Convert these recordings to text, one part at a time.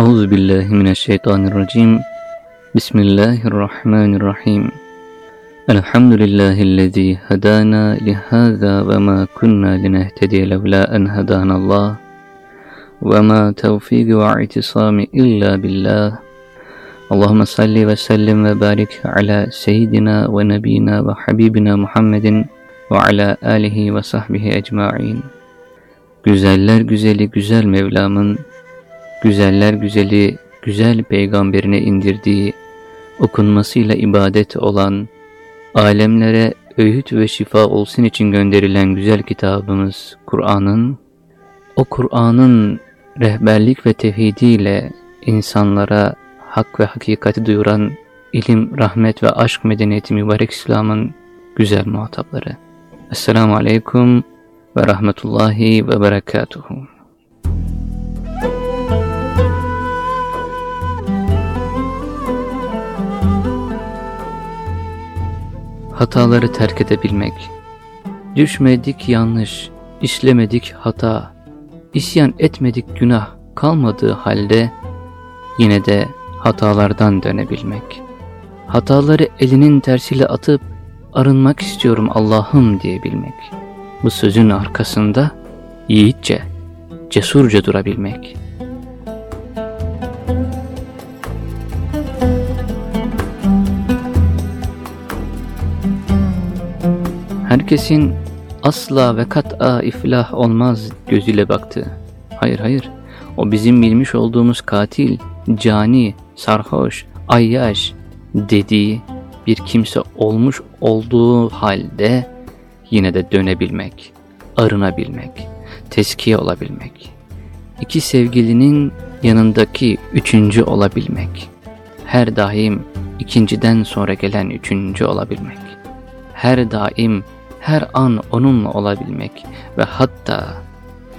Euzu billahi mineşşeytanirracim. Bismillahirrahmanirrahim. Elhamdülillahi'llezî hedana li hâzâ ve mâ kunnâ linehtediye levlâ en hedânallâh. Ve mâ tevfîgü ve i'tisâmi illâ billah. Allahümme salli ve sellim ve barik ala seyyidina ve nebina ve habibina Muhammedin ve ala alihi ve sahbihi ecma'in. Güzeller güzeli güzel Mevlam'ın güzeller güzeli güzel peygamberine indirdiği, okunmasıyla ibadet olan, alemlere öğüt ve şifa olsun için gönderilen güzel kitabımız Kur'an'ın, o Kur'an'ın rehberlik ve tevhidiyle insanlara hak ve hakikati duyuran ilim, rahmet ve aşk medeniyeti mübarek İslam'ın güzel muhatapları. Esselamu Aleyküm ve Rahmetullahi ve Berekatuhu. Hataları terk edebilmek. Düşmedik yanlış, işlemedik hata, isyan etmedik günah kalmadığı halde yine de hatalardan dönebilmek. Hataları elinin tersiyle atıp arınmak istiyorum Allah'ım diyebilmek. Bu sözün arkasında yiğitçe, cesurca durabilmek.'' Herkesin asla ve kat'a iflah olmaz gözüyle baktı. Hayır hayır, o bizim bilmiş olduğumuz katil, cani, sarhoş, ayyaş dediği bir kimse olmuş olduğu halde yine de dönebilmek, arınabilmek, teskiye olabilmek. İki sevgilinin yanındaki üçüncü olabilmek. Her daim ikinciden sonra gelen üçüncü olabilmek. Her daim her an onunla olabilmek ve hatta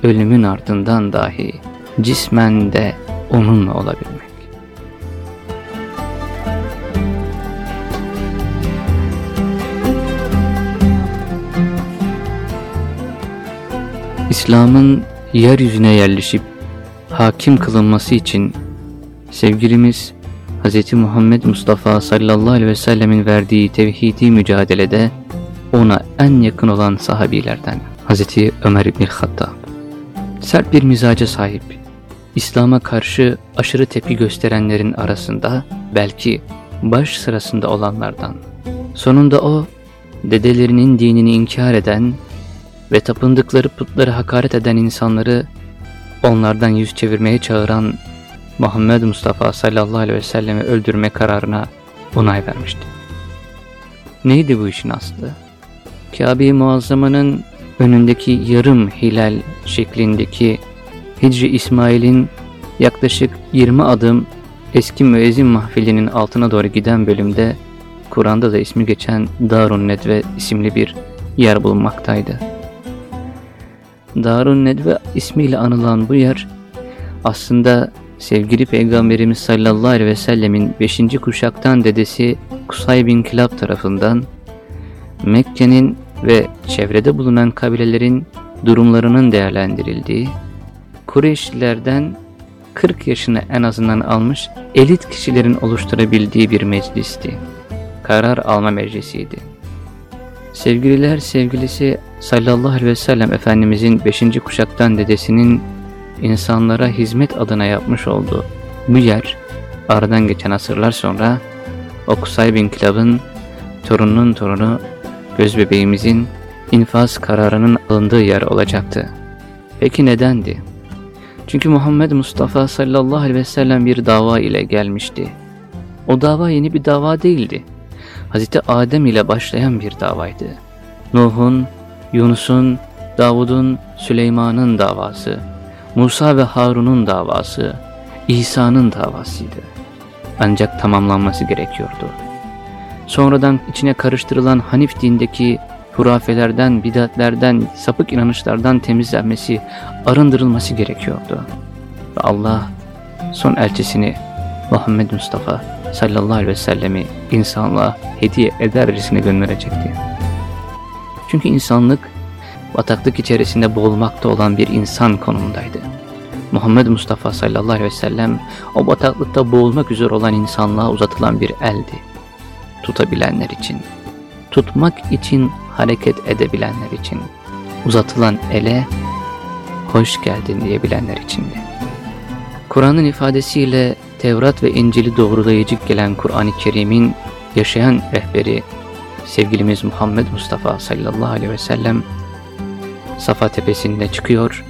ölümün ardından dahi cismen de onunla olabilmek. İslam'ın yeryüzüne yerleşip hakim kılınması için sevgilimiz Hz. Muhammed Mustafa sallallahu aleyhi ve sellemin verdiği tevhidi mücadelede ona en yakın olan sahabilerden Hazreti Ömer İbn Hattab. Sert bir mizaca sahip, İslam'a karşı aşırı tepki gösterenlerin arasında belki baş sırasında olanlardan. Sonunda o, dedelerinin dinini inkar eden ve tapındıkları putları hakaret eden insanları onlardan yüz çevirmeye çağıran Muhammed Mustafa sallallahu aleyhi ve sellemi öldürme kararına onay vermişti. Neydi bu işin aslı? Kabe-i Muazzama'nın önündeki yarım hilal şeklindeki Hicri İsmail'in yaklaşık 20 adım eski müezzin mahfilinin altına doğru giden bölümde Kur'an'da da ismi geçen Darun Nedve isimli bir yer bulunmaktaydı. Darun Nedve ismiyle anılan bu yer aslında sevgili Peygamberimiz sallallahu aleyhi ve sellemin 5. kuşaktan dedesi Kusay bin Kilab tarafından Mekke'nin ve çevrede bulunan kabilelerin durumlarının değerlendirildiği, Kureyşlilerden 40 yaşını en azından almış elit kişilerin oluşturabildiği bir meclisti. Karar alma meclisiydi. Sevgililer sevgilisi sallallahu aleyhi ve sellem Efendimizin 5. kuşaktan dedesinin insanlara hizmet adına yapmış olduğu bu yer aradan geçen asırlar sonra Okusay bin Kilab'ın torununun torunu göz bebeğimizin infaz kararının alındığı yer olacaktı. Peki nedendi? Çünkü Muhammed Mustafa sallallahu aleyhi ve sellem bir dava ile gelmişti. O dava yeni bir dava değildi. Hazreti Adem ile başlayan bir davaydı. Nuh'un, Yunus'un, Davud'un, Süleyman'ın davası, Musa ve Harun'un davası, İsa'nın davasıydı. Ancak tamamlanması gerekiyordu sonradan içine karıştırılan Hanif dindeki hurafelerden, bidatlerden, sapık inanışlardan temizlenmesi, arındırılması gerekiyordu. Ve Allah son elçisini Muhammed Mustafa sallallahu aleyhi ve sellemi insanlığa hediye edercesine gönderecekti. Çünkü insanlık bataklık içerisinde boğulmakta olan bir insan konumundaydı. Muhammed Mustafa sallallahu aleyhi ve sellem o bataklıkta boğulmak üzere olan insanlığa uzatılan bir eldi. Tutabilenler için, tutmak için hareket edebilenler için, uzatılan ele hoş geldin diyebilenler içindi. Kur'an'ın ifadesiyle Tevrat ve İncil'i doğrulayıcı gelen Kur'an-ı Kerim'in yaşayan rehberi sevgilimiz Muhammed Mustafa sallallahu aleyhi ve sellem Safa tepesinde çıkıyor,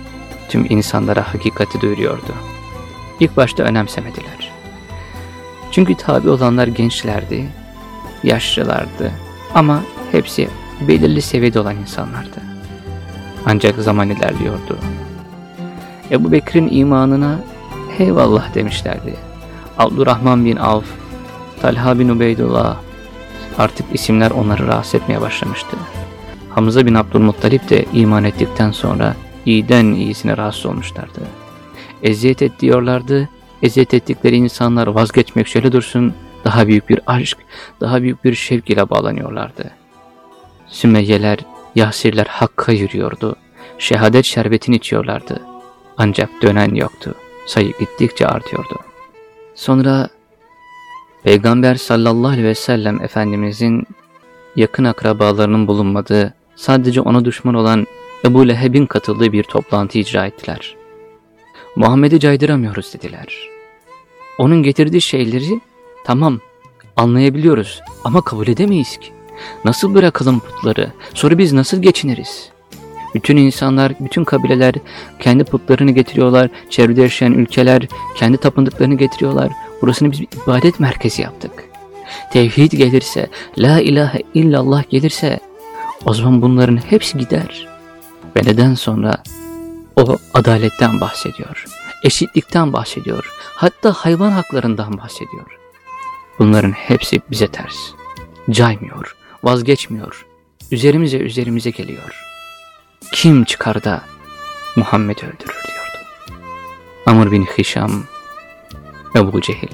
tüm insanlara hakikati duyuruyordu. İlk başta önemsemediler. Çünkü tabi olanlar gençlerdi, yaşlılardı ama hepsi belirli seviyede olan insanlardı. Ancak zaman ilerliyordu. Ebu Bekir'in imanına eyvallah demişlerdi. Abdurrahman bin Avf, Talha bin Ubeydullah, artık isimler onları rahatsız etmeye başlamıştı. Hamza bin Abdülmuttalip de iman ettikten sonra iyiden iyisine rahatsız olmuşlardı. Eziyet et diyorlardı, eziyet ettikleri insanlar vazgeçmek şöyle dursun, daha büyük bir aşk, daha büyük bir şevk ile bağlanıyorlardı. Sümeyyeler, Yasirler Hakk'a yürüyordu. Şehadet şerbetini içiyorlardı. Ancak dönen yoktu. Sayı gittikçe artıyordu. Sonra Peygamber sallallahu aleyhi ve sellem Efendimizin yakın akrabalarının bulunmadığı, sadece ona düşman olan Ebu Leheb'in katıldığı bir toplantı icra ettiler. Muhammed'i caydıramıyoruz dediler. Onun getirdiği şeyleri tamam anlayabiliyoruz ama kabul edemeyiz ki. Nasıl bırakalım putları? Sonra biz nasıl geçiniriz? Bütün insanlar, bütün kabileler kendi putlarını getiriyorlar. Çevrede yaşayan ülkeler kendi tapındıklarını getiriyorlar. Burasını biz ibadet merkezi yaptık. Tevhid gelirse, la ilahe illallah gelirse o zaman bunların hepsi gider. Ve neden sonra o adaletten bahsediyor. Eşitlikten bahsediyor. Hatta hayvan haklarından bahsediyor. Bunların hepsi bize ters. Caymıyor, vazgeçmiyor. Üzerimize üzerimize geliyor. Kim çıkar da Muhammed öldürür diyordu. Amr bin Hişam, Ebu Cehil.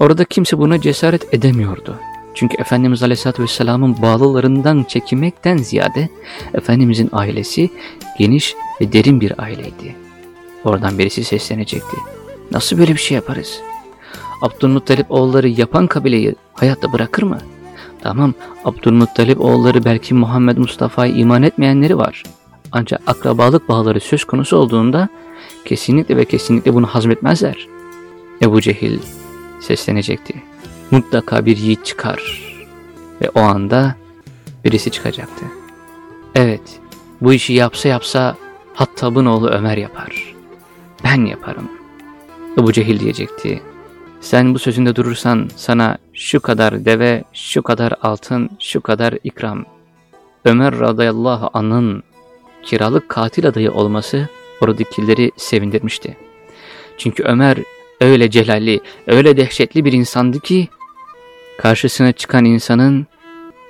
Orada kimse buna cesaret edemiyordu. Çünkü Efendimiz Aleyhisselatü Vesselam'ın bağlılarından çekinmekten ziyade Efendimizin ailesi geniş ve derin bir aileydi. Oradan birisi seslenecekti. Nasıl böyle bir şey yaparız? Abdülmuttalip oğulları yapan kabileyi hayatta bırakır mı? Tamam Abdülmuttalip oğulları belki Muhammed Mustafa'ya iman etmeyenleri var. Ancak akrabalık bağları söz konusu olduğunda kesinlikle ve kesinlikle bunu hazmetmezler. Ebu Cehil seslenecekti. Mutlaka bir yiğit çıkar. Ve o anda birisi çıkacaktı. Evet, bu işi yapsa yapsa Hattab'ın oğlu Ömer yapar. Ben yaparım. Ebu Cehil diyecekti. Sen bu sözünde durursan sana şu kadar deve, şu kadar altın, şu kadar ikram. Ömer radıyallahu anın kiralık katil adayı olması oradakileri sevindirmişti. Çünkü Ömer öyle celalli, öyle dehşetli bir insandı ki karşısına çıkan insanın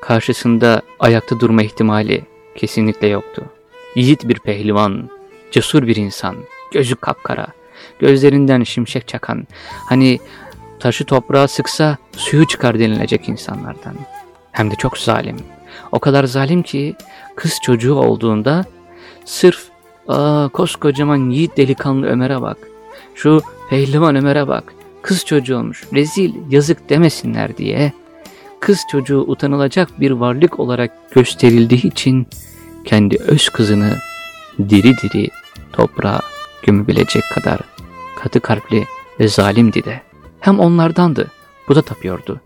karşısında ayakta durma ihtimali kesinlikle yoktu. Yiğit bir pehlivan, cesur bir insan, gözü kapkara, gözlerinden şimşek çakan, hani taşı toprağa sıksa suyu çıkar denilecek insanlardan. Hem de çok zalim. O kadar zalim ki kız çocuğu olduğunda sırf ''Aa koskocaman yiğit delikanlı Ömer'e bak, şu pehlivan Ömer'e bak, kız çocuğu olmuş, rezil, yazık demesinler diye kız çocuğu utanılacak bir varlık olarak gösterildiği için kendi öz kızını diri diri toprağa gömebilecek kadar katı kalpli ve zalimdi de. Hem onlardandı, bu da tapıyordu.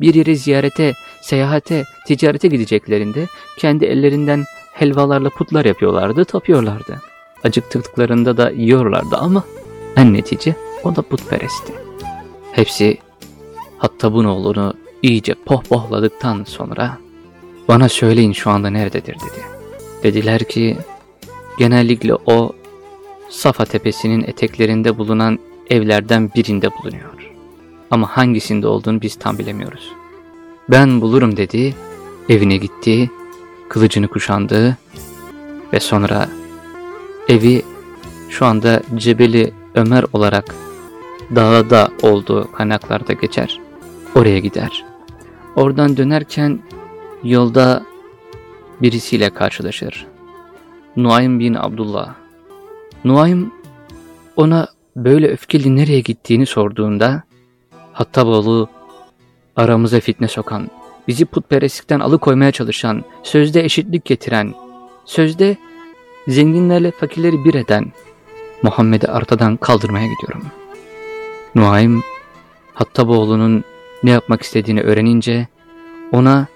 Bir yeri ziyarete, seyahate, ticarete gideceklerinde kendi ellerinden helvalarla putlar yapıyorlardı, tapıyorlardı. Acıktıklarında da yiyorlardı ama en netice o da putperestti. Hepsi Hattab'ın oğlunu iyice pohpohladıktan sonra bana söyleyin şu anda nerededir dedi. Dediler ki genellikle o Safa tepesinin eteklerinde bulunan evlerden birinde bulunuyor. Ama hangisinde olduğunu biz tam bilemiyoruz. Ben bulurum dedi, evine gitti, kılıcını kuşandı ve sonra evi şu anda Cebeli Ömer olarak dağda olduğu kaynaklarda geçer. Oraya gider. Oradan dönerken yolda birisiyle karşılaşır. Nuaym bin Abdullah. Nuaym ona böyle öfkeli nereye gittiğini sorduğunda Hattaboğlu aramıza fitne sokan, bizi putperestlikten alıkoymaya çalışan, sözde eşitlik getiren, sözde zenginlerle fakirleri bir eden Muhammed'i artadan kaldırmaya gidiyorum. Nuaym, Hattaboğlu'nun ne yapmak istediğini öğrenince ona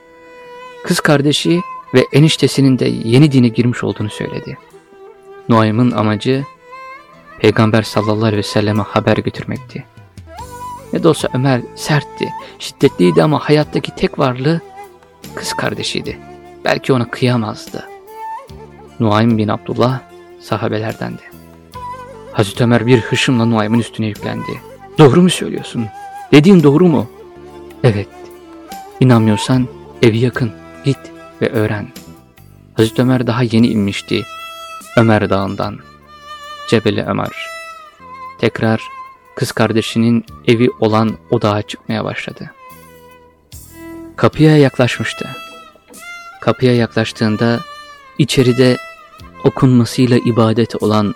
kız kardeşi ve eniştesinin de yeni dine girmiş olduğunu söyledi. Nuaym'ın amacı Peygamber sallallahu aleyhi ve selleme haber götürmekti. Ne de olsa Ömer sertti, şiddetliydi ama hayattaki tek varlığı kız kardeşiydi. Belki ona kıyamazdı. Nuaym bin Abdullah sahabelerdendi. Hazreti Ömer bir hışımla Nuaym'ın üstüne yüklendi. Doğru mu söylüyorsun? Dediğin doğru mu? Evet. İnanmıyorsan evi yakın, git ve öğren. Hazreti Ömer daha yeni inmişti Ömer Dağı'ndan. Cebeli Ömer. Tekrar kız kardeşinin evi olan o çıkmaya başladı. Kapıya yaklaşmıştı. Kapıya yaklaştığında içeride okunmasıyla ibadet olan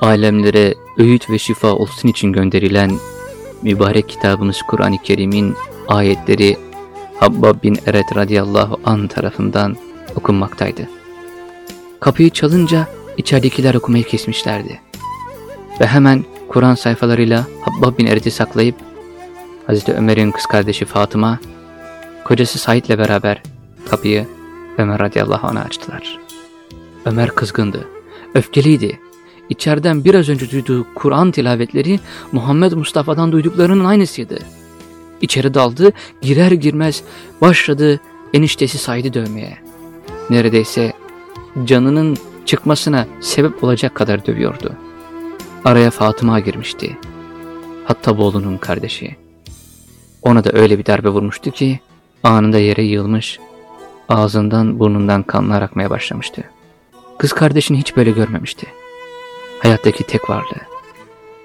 alemlere öğüt ve şifa olsun için gönderilen mübarek kitabımız Kur'an-ı Kerim'in ayetleri Habbab bin Eret radıyallahu an tarafından okunmaktaydı. Kapıyı çalınca içeridekiler okumayı kesmişlerdi. Ve hemen Kur'an sayfalarıyla Habbab bin Eret'i saklayıp Hazreti Ömer'in kız kardeşi Fatıma, kocası Said'le beraber kapıyı Ömer radıyallahu anh'a açtılar. Ömer kızgındı, öfkeliydi. İçeriden biraz önce duyduğu Kur'an tilavetleri Muhammed Mustafa'dan duyduklarının aynısıydı. İçeri daldı, girer girmez başladı eniştesi Said'i dövmeye. Neredeyse canının çıkmasına sebep olacak kadar dövüyordu. Araya Fatıma girmişti. Hatta Boğlu'nun kardeşi. Ona da öyle bir darbe vurmuştu ki anında yere yığılmış, ağzından burnundan kanlar akmaya başlamıştı. Kız kardeşini hiç böyle görmemişti. Hayattaki tek varlığı.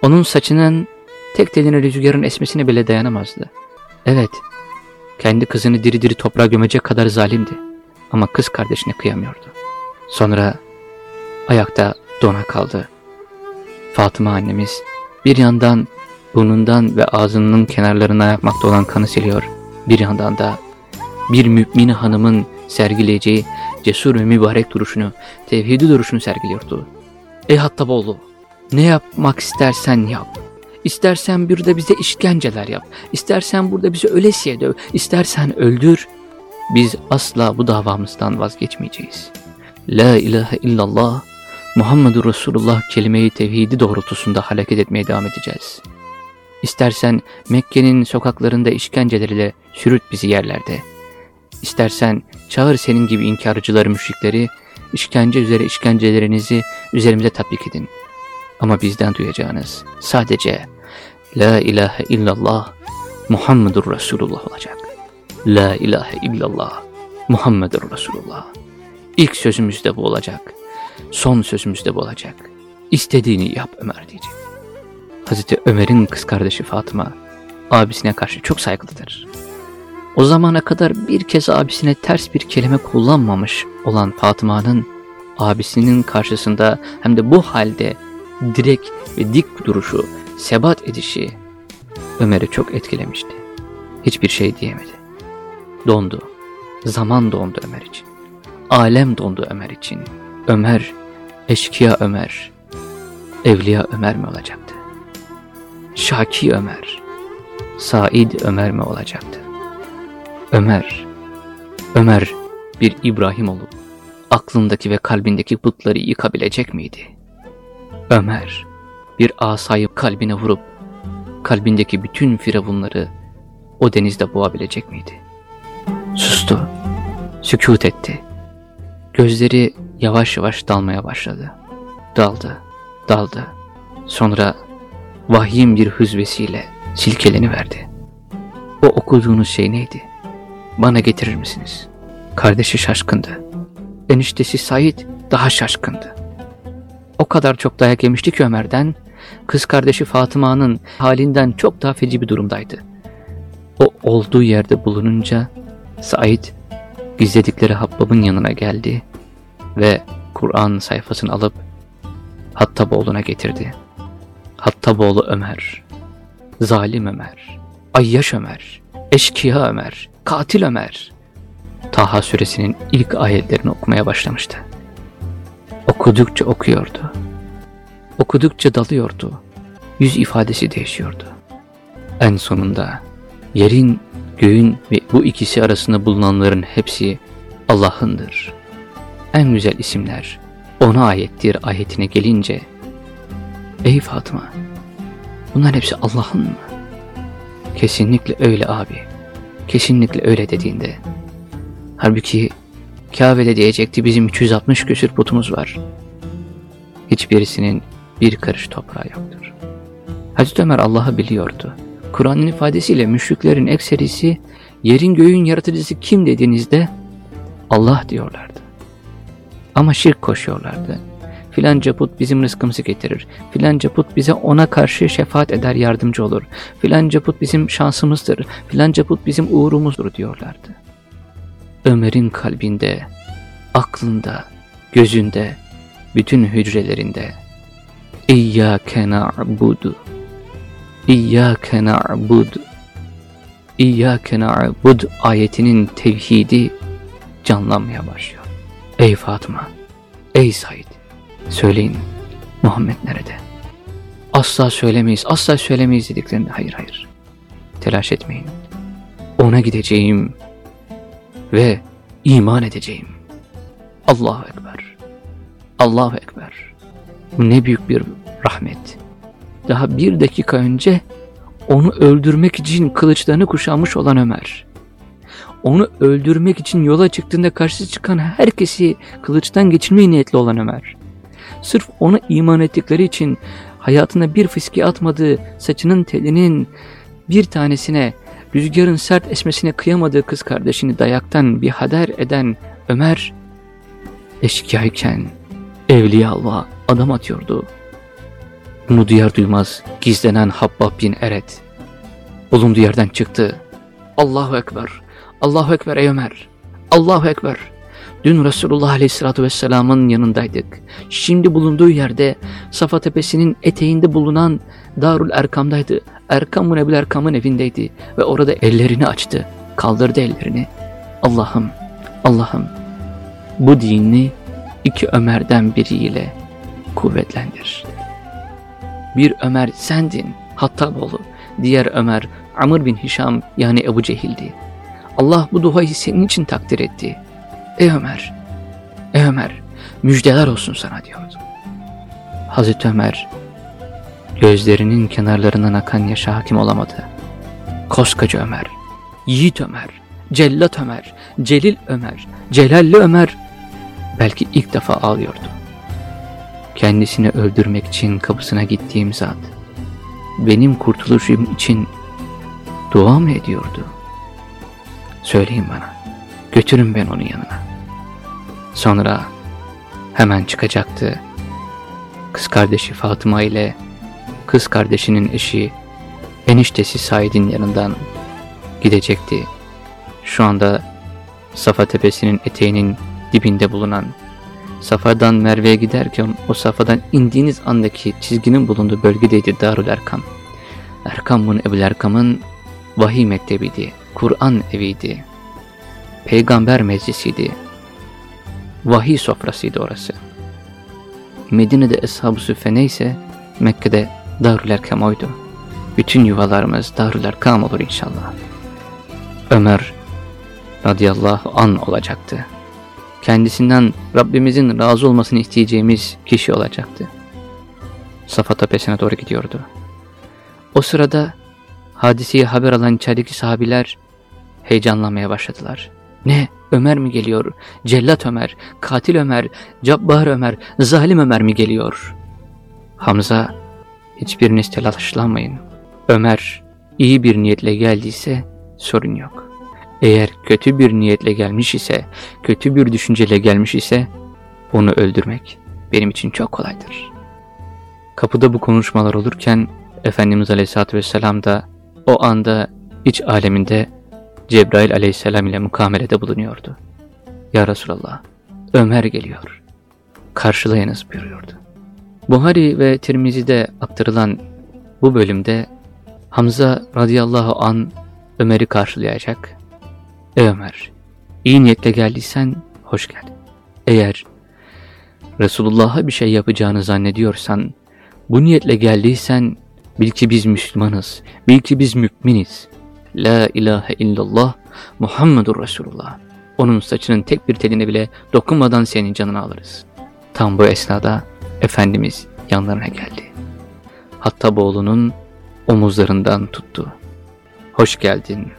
Onun saçının tek teline rüzgarın esmesine bile dayanamazdı. Evet, kendi kızını diri diri toprağa gömecek kadar zalimdi. Ama kız kardeşine kıyamıyordu. Sonra ayakta dona kaldı. Fatıma annemiz bir yandan burnundan ve ağzının kenarlarına yakmakta olan kanı siliyor. Bir yandan da bir mümin hanımın sergileyeceği cesur ve mübarek duruşunu, tevhidi duruşunu sergiliyordu. Ey Hattaboğlu, ne yapmak istersen yap. İstersen burada bize işkenceler yap. İstersen burada bizi ölesiye döv. İstersen öldür. Biz asla bu davamızdan vazgeçmeyeceğiz. La ilahe illallah Muhammedur Resulullah kelime-i tevhidi doğrultusunda hareket etmeye devam edeceğiz. İstersen Mekke'nin sokaklarında işkenceleriyle sürüt bizi yerlerde. İstersen çağır senin gibi inkarcıları müşrikleri, işkence üzere işkencelerinizi üzerimize tatbik edin. Ama bizden duyacağınız sadece La ilahe illallah Muhammedur Resulullah olacak. La ilahe illallah Muhammedur Resulullah. İlk sözümüz de bu olacak. Son sözümüz de olacak. İstediğini yap Ömer diyecek. Hazreti Ömer'in kız kardeşi Fatıma abisine karşı çok saygılıdır. O zamana kadar bir kez abisine ters bir kelime kullanmamış olan Fatıma'nın abisinin karşısında hem de bu halde direk ve dik duruşu, sebat edişi Ömer'i çok etkilemişti. Hiçbir şey diyemedi. Dondu. Zaman dondu Ömer için. Alem dondu Ömer için. Ömer, eşkıya Ömer, evliya Ömer mi olacaktı? Şaki Ömer, Said Ömer mi olacaktı? Ömer, Ömer bir İbrahim olup aklındaki ve kalbindeki putları yıkabilecek miydi? Ömer, bir asayı kalbine vurup kalbindeki bütün firavunları o denizde boğabilecek miydi? Sustu, sükut etti. Gözleri yavaş yavaş dalmaya başladı. Daldı, daldı. Sonra vahyin bir hüzvesiyle silkeleni verdi. O okuduğunuz şey neydi? Bana getirir misiniz? Kardeşi şaşkındı. Eniştesi Said daha şaşkındı. O kadar çok dayak yemişti ki Ömer'den, kız kardeşi Fatıma'nın halinden çok daha feci bir durumdaydı. O olduğu yerde bulununca Said gizledikleri Habbab'ın yanına geldi ve Kur'an sayfasını alıp Hattaboğlu'na getirdi. Hattaboğlu Ömer, Zalim Ömer, Ayyaş Ömer, Eşkıya Ömer, Katil Ömer. Taha suresinin ilk ayetlerini okumaya başlamıştı. Okudukça okuyordu. Okudukça dalıyordu. Yüz ifadesi değişiyordu. En sonunda yerin, göğün ve bu ikisi arasında bulunanların hepsi Allah'ındır. En güzel isimler ona aittir ayetine gelince Ey Fatıma bunlar hepsi Allah'ın mı? Kesinlikle öyle abi. Kesinlikle öyle dediğinde. Halbuki Kabe'de diyecekti bizim 260 küsür putumuz var. Hiçbirisinin bir karış toprağı yoktur. Hazreti Ömer Allah'ı biliyordu. Kur'an'ın ifadesiyle müşriklerin ekserisi yerin göğün yaratıcısı kim dediğinizde Allah diyorlardı. Ama şirk koşuyorlardı. Filanca put bizim rızkımızı getirir. Filanca put bize ona karşı şefaat eder yardımcı olur. Filanca put bizim şansımızdır. Filanca put bizim uğrumuzdur diyorlardı. Ömer'in kalbinde, aklında, gözünde, bütün hücrelerinde İyyâke na'budu İyyâke na'budu İyyâke na'bud ayetinin tevhidi canlanmaya başlıyor. Ey Fatıma, ey Said, söyleyin Muhammed nerede? Asla söylemeyiz, asla söylemeyiz dediklerinde hayır hayır. Telaş etmeyin. Ona gideceğim ve iman edeceğim. Allahu Ekber. Allahu Ekber. Ne büyük bir rahmet. Daha bir dakika önce onu öldürmek için kılıçlarını kuşanmış olan Ömer onu öldürmek için yola çıktığında karşı çıkan herkesi kılıçtan geçirmeye niyetli olan Ömer. Sırf ona iman ettikleri için hayatına bir fiske atmadığı saçının telinin bir tanesine rüzgarın sert esmesine kıyamadığı kız kardeşini dayaktan bir hader eden Ömer eşkıyayken evliya Allah adam atıyordu. Bunu duyar duymaz gizlenen Habbab bin Eret bulunduğu yerden çıktı. Allahu Ekber Allahu Ekber ey Ömer. Allahu Ekber. Dün Resulullah Aleyhisselatü Vesselam'ın yanındaydık. Şimdi bulunduğu yerde Safa Tepesi'nin eteğinde bulunan Darul Erkam'daydı. Erkam Ebil Erkam'ın evindeydi ve orada ellerini açtı. Kaldırdı ellerini. Allah'ım, Allah'ım bu dini iki Ömer'den biriyle kuvvetlendir. Bir Ömer sendin, Hattaboğlu. Diğer Ömer Amr bin Hişam yani Ebu Cehil'di. Allah bu duayı senin için takdir etti. Ey Ömer, ey Ömer, müjdeler olsun sana diyordu. Hazreti Ömer, gözlerinin kenarlarından akan yaşa hakim olamadı. Koskoca Ömer, Yiğit Ömer, Cellat Ömer, Celil Ömer, Celalli Ömer, belki ilk defa ağlıyordu. Kendisini öldürmek için kapısına gittiğim zat, benim kurtuluşum için dua mı ediyordu?'' Söyleyin bana. Götürün ben onun yanına. Sonra hemen çıkacaktı. Kız kardeşi Fatıma ile kız kardeşinin eşi eniştesi Said'in yanından gidecekti. Şu anda Safa tepesinin eteğinin dibinde bulunan Safa'dan Merve'ye giderken o Safa'dan indiğiniz andaki çizginin bulunduğu bölgedeydi Darül Erkam. Erkam bunu Ebu Erkam'ın vahiy mektebiydi. Kur'an eviydi. Peygamber meclisiydi. Vahiy sofrasıydı orası. Medine'de Eshab-ı Süffene ise Mekke'de Darül Erkam oydu. Bütün yuvalarımız Darül Erkam olur inşallah. Ömer radıyallahu an olacaktı. Kendisinden Rabbimizin razı olmasını isteyeceğimiz kişi olacaktı. Safa tepesine doğru gidiyordu. O sırada hadiseyi haber alan içerideki sahabiler heyecanlanmaya başladılar. Ne? Ömer mi geliyor? Cellat Ömer, katil Ömer, cabbar Ömer, zalim Ömer mi geliyor? Hamza, hiçbiriniz telaşlanmayın. Ömer iyi bir niyetle geldiyse sorun yok. Eğer kötü bir niyetle gelmiş ise, kötü bir düşünceyle gelmiş ise onu öldürmek benim için çok kolaydır. Kapıda bu konuşmalar olurken Efendimiz Aleyhisselatü Vesselam da o anda iç aleminde Cebrail aleyhisselam ile mukamelede bulunuyordu. Ya Resulallah, Ömer geliyor. Karşılayınız buyuruyordu. Buhari ve Tirmizi'de aktarılan bu bölümde Hamza radıyallahu an Ömer'i karşılayacak. Ey Ömer, iyi niyetle geldiysen hoş geldin. Eğer Resulullah'a bir şey yapacağını zannediyorsan, bu niyetle geldiysen bil ki biz Müslümanız, bil ki biz müminiz. La ilahe illallah Muhammedur Resulullah. Onun saçının tek bir teline bile dokunmadan senin canını alırız. Tam bu esnada Efendimiz yanlarına geldi. Hatta oğlunun omuzlarından tuttu. Hoş geldin,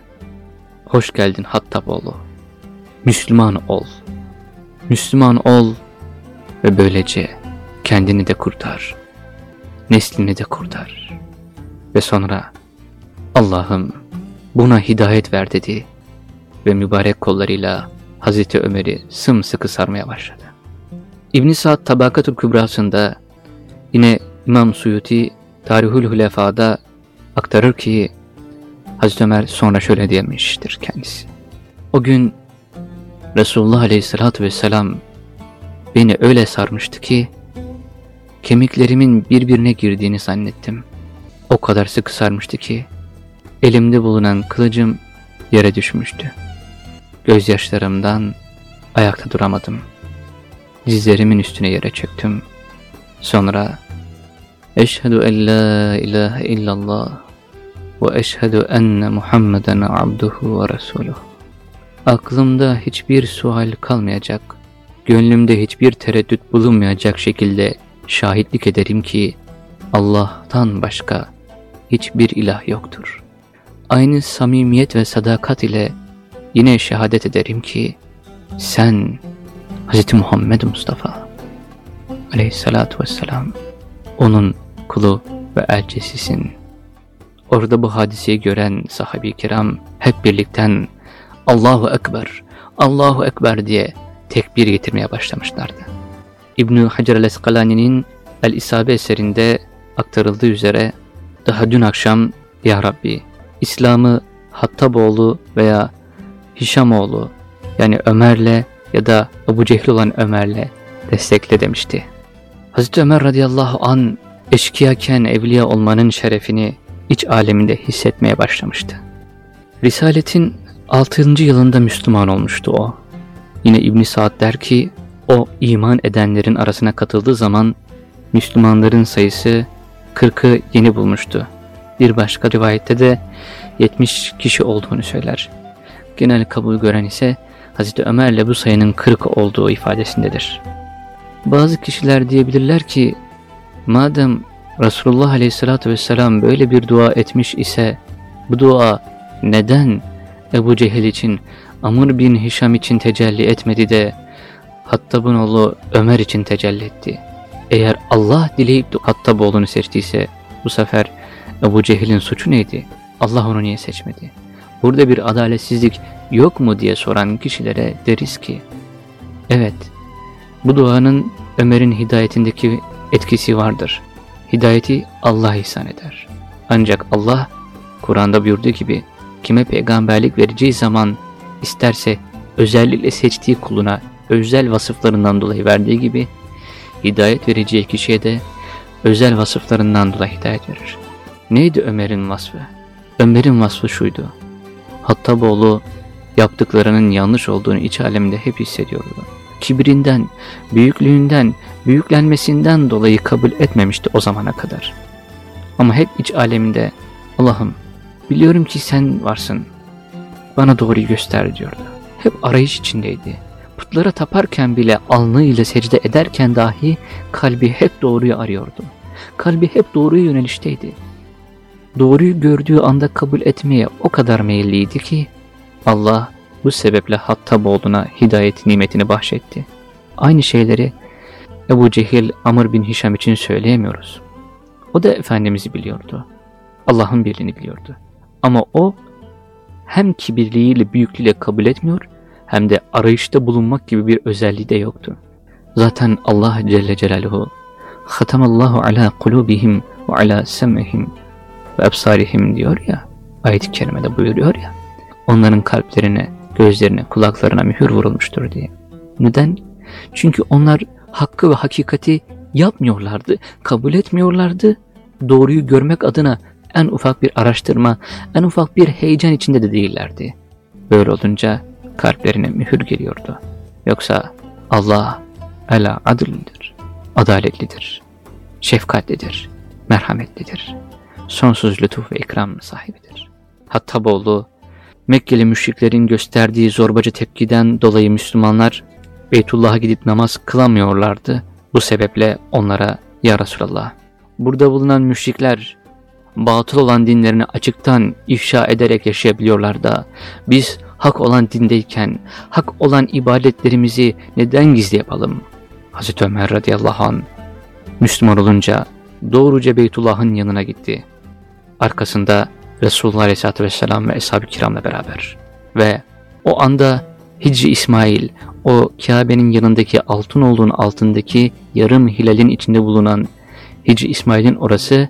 hoş geldin Hattaboğlu. Müslüman ol, Müslüman ol ve böylece kendini de kurtar, neslini de kurtar. Ve sonra Allah'ım buna hidayet ver dedi ve mübarek kollarıyla Hazreti Ömer'i sımsıkı sarmaya başladı. İbn Sa'd Tabakatul Kübrası'nda yine İmam Suyuti Tarihül Hulefa'da aktarır ki Hazreti Ömer sonra şöyle demiştir kendisi. O gün Resulullah Aleyhisselatü Vesselam beni öyle sarmıştı ki kemiklerimin birbirine girdiğini zannettim. O kadar sıkı sarmıştı ki elimde bulunan kılıcım yere düşmüştü. Gözyaşlarımdan ayakta duramadım. Dizlerimin üstüne yere çöktüm. Sonra Eşhedü en la ilahe illallah ve eşhedü enne Muhammeden abduhu ve resuluh. Aklımda hiçbir sual kalmayacak, gönlümde hiçbir tereddüt bulunmayacak şekilde şahitlik ederim ki Allah'tan başka hiçbir ilah yoktur. Aynı samimiyet ve sadakat ile yine şehadet ederim ki sen Hz. Muhammed Mustafa aleyhissalatu vesselam onun kulu ve elçisisin. Orada bu hadiseyi gören sahabi kiram hep birlikten Allahu Ekber, Allahu Ekber diye tekbir getirmeye başlamışlardı. İbn-i Hacer el-Eskalani'nin El-İsabe eserinde aktarıldığı üzere daha dün akşam Ya Rabbi İslam'ı Hattaboğlu veya Hişamoğlu yani Ömer'le ya da Ebu Cehil olan Ömer'le destekle demişti. Hazreti Ömer radıyallahu an eşkıyaken evliya olmanın şerefini iç aleminde hissetmeye başlamıştı. Risaletin 6. yılında Müslüman olmuştu o. Yine İbn Saad der ki o iman edenlerin arasına katıldığı zaman Müslümanların sayısı 40'ı yeni bulmuştu. Bir başka rivayette de 70 kişi olduğunu söyler. Genel kabul gören ise Hazreti Ömer'le bu sayının 40 olduğu ifadesindedir. Bazı kişiler diyebilirler ki madem Resulullah Aleyhisselatü Vesselam böyle bir dua etmiş ise bu dua neden Ebu Cehil için, Amr bin Hişam için tecelli etmedi de Hattab'ın oğlu Ömer için tecelli etti. Eğer Allah dileyip Hattab oğlunu seçtiyse bu sefer Ebu Cehil'in suçu neydi? Allah onu niye seçmedi? Burada bir adaletsizlik yok mu diye soran kişilere deriz ki evet bu duanın Ömer'in hidayetindeki etkisi vardır. Hidayeti Allah ihsan eder. Ancak Allah Kur'an'da buyurduğu gibi kime peygamberlik vereceği zaman isterse özellikle seçtiği kuluna özel vasıflarından dolayı verdiği gibi hidayet vereceği kişiye de özel vasıflarından dolayı hidayet verir. Neydi Ömer'in vasfı? Ömer'in vasfı şuydu. Hattaboğlu yaptıklarının yanlış olduğunu iç aleminde hep hissediyordu. Kibrinden, büyüklüğünden, büyüklenmesinden dolayı kabul etmemişti o zamana kadar. Ama hep iç aleminde Allah'ım biliyorum ki sen varsın. Bana doğruyu göster diyordu. Hep arayış içindeydi. Putlara taparken bile alnıyla secde ederken dahi kalbi hep doğruyu arıyordu. Kalbi hep doğruya yönelişteydi. Doğruyu gördüğü anda kabul etmeye o kadar meyilliydi ki Allah bu sebeple Hattab oğluna hidayet nimetini bahşetti. Aynı şeyleri Ebu Cehil Amr bin Hişam için söyleyemiyoruz. O da Efendimiz'i biliyordu. Allah'ın birliğini biliyordu. Ama o hem kibirliğiyle büyüklüğüyle kabul etmiyor hem de arayışta bulunmak gibi bir özelliği de yoktu. Zaten Allah Celle Celaluhu Hatamallahu ala kulubihim ve ala sem'ihim ve ebsarihim diyor ya ayet-i kerimede buyuruyor ya onların kalplerine, gözlerine, kulaklarına mühür vurulmuştur diye. Neden? Çünkü onlar hakkı ve hakikati yapmıyorlardı, kabul etmiyorlardı doğruyu görmek adına en ufak bir araştırma, en ufak bir heyecan içinde de değillerdi. Böyle olunca kalplerine mühür geliyordu. Yoksa Allah ela adildir, adaletlidir, şefkatlidir, merhametlidir, sonsuz lütuf ve ikram sahibidir. Hatta Bollu, Mekkeli müşriklerin gösterdiği zorbacı tepkiden dolayı Müslümanlar Beytullah'a gidip namaz kılamıyorlardı. Bu sebeple onlara Ya Resulallah, burada bulunan müşrikler batıl olan dinlerini açıktan ifşa ederek yaşayabiliyorlar da biz hak olan dindeyken hak olan ibadetlerimizi neden gizli yapalım? Hazreti Ömer radıyallahu an Müslüman olunca doğruca Beytullah'ın yanına gitti. Arkasında Resulullah aleyhissalatü vesselam ve eshab-ı kiramla beraber. Ve o anda Hicri İsmail, o Kabe'nin yanındaki altın olduğun altındaki yarım hilalin içinde bulunan Hicri İsmail'in orası,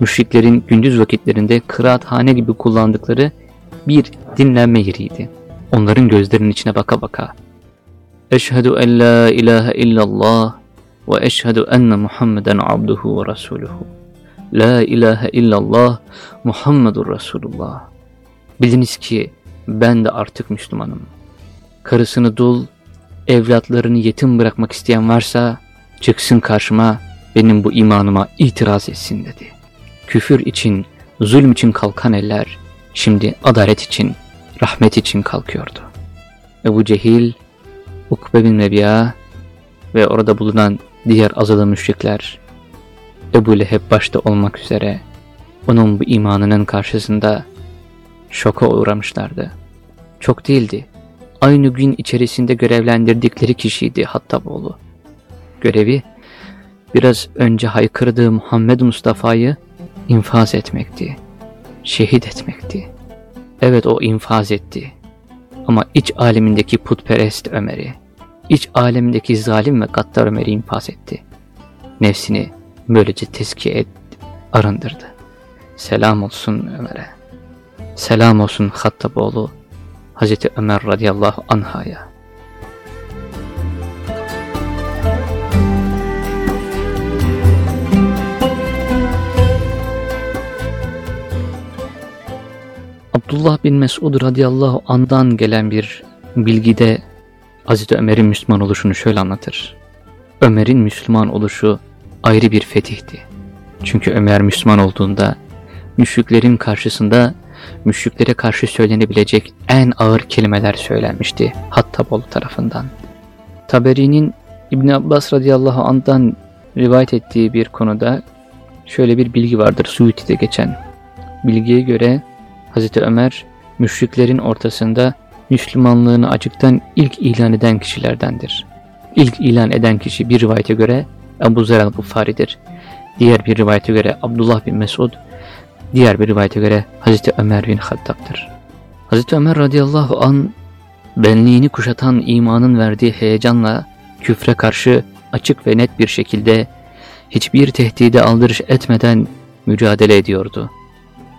müşriklerin gündüz vakitlerinde kıraathane gibi kullandıkları bir dinlenme yeriydi. Onların gözlerinin içine baka baka. Eşhedü en la ilahe illallah ve eşhedü enne Muhammeden abduhu ve rasuluhu. La ilahe illallah Muhammedur Resulullah. Biliniz ki ben de artık Müslümanım. Karısını dul, evlatlarını yetim bırakmak isteyen varsa çıksın karşıma benim bu imanıma itiraz etsin dedi. Küfür için, zulüm için kalkan eller şimdi adalet için, rahmet için kalkıyordu. Ebu Cehil, Ukbe bin Mebiya ve orada bulunan diğer azılı müşrikler Ebu Leheb başta olmak üzere onun bu imanının karşısında şoka uğramışlardı. Çok değildi. Aynı gün içerisinde görevlendirdikleri kişiydi Hattaboğlu. Görevi biraz önce haykırdığı Muhammed Mustafa'yı infaz etmekti. Şehit etmekti. Evet o infaz etti. Ama iç alemindeki putperest Ömer'i, iç alemindeki zalim ve gaddar Ömer'i infaz etti. Nefsini böylece tezkiye et, arındırdı. Selam olsun Ömer'e. Selam olsun Hattaboğlu Hazreti Ömer radıyallahu anhaya. Abdullah bin Mesud radıyallahu andan gelen bir bilgide Hazreti Ömer'in Müslüman oluşunu şöyle anlatır. Ömer'in Müslüman oluşu ayrı bir fetihti. Çünkü Ömer Müslüman olduğunda müşriklerin karşısında müşriklere karşı söylenebilecek en ağır kelimeler söylenmişti Hattabolu tarafından. Taberi'nin İbn Abbas radıyallahu anh'dan rivayet ettiği bir konuda şöyle bir bilgi vardır Suyuti'de geçen. Bilgiye göre Hazreti Ömer müşriklerin ortasında Müslümanlığını açıktan ilk ilan eden kişilerdendir. İlk ilan eden kişi bir rivayete göre Ebu Zer el-Buffari'dir. Diğer bir rivayete göre Abdullah bin Mesud, diğer bir rivayete göre Hazreti Ömer bin Hattab'dır. Hazreti Ömer radıyallahu an benliğini kuşatan imanın verdiği heyecanla küfre karşı açık ve net bir şekilde hiçbir tehdide aldırış etmeden mücadele ediyordu.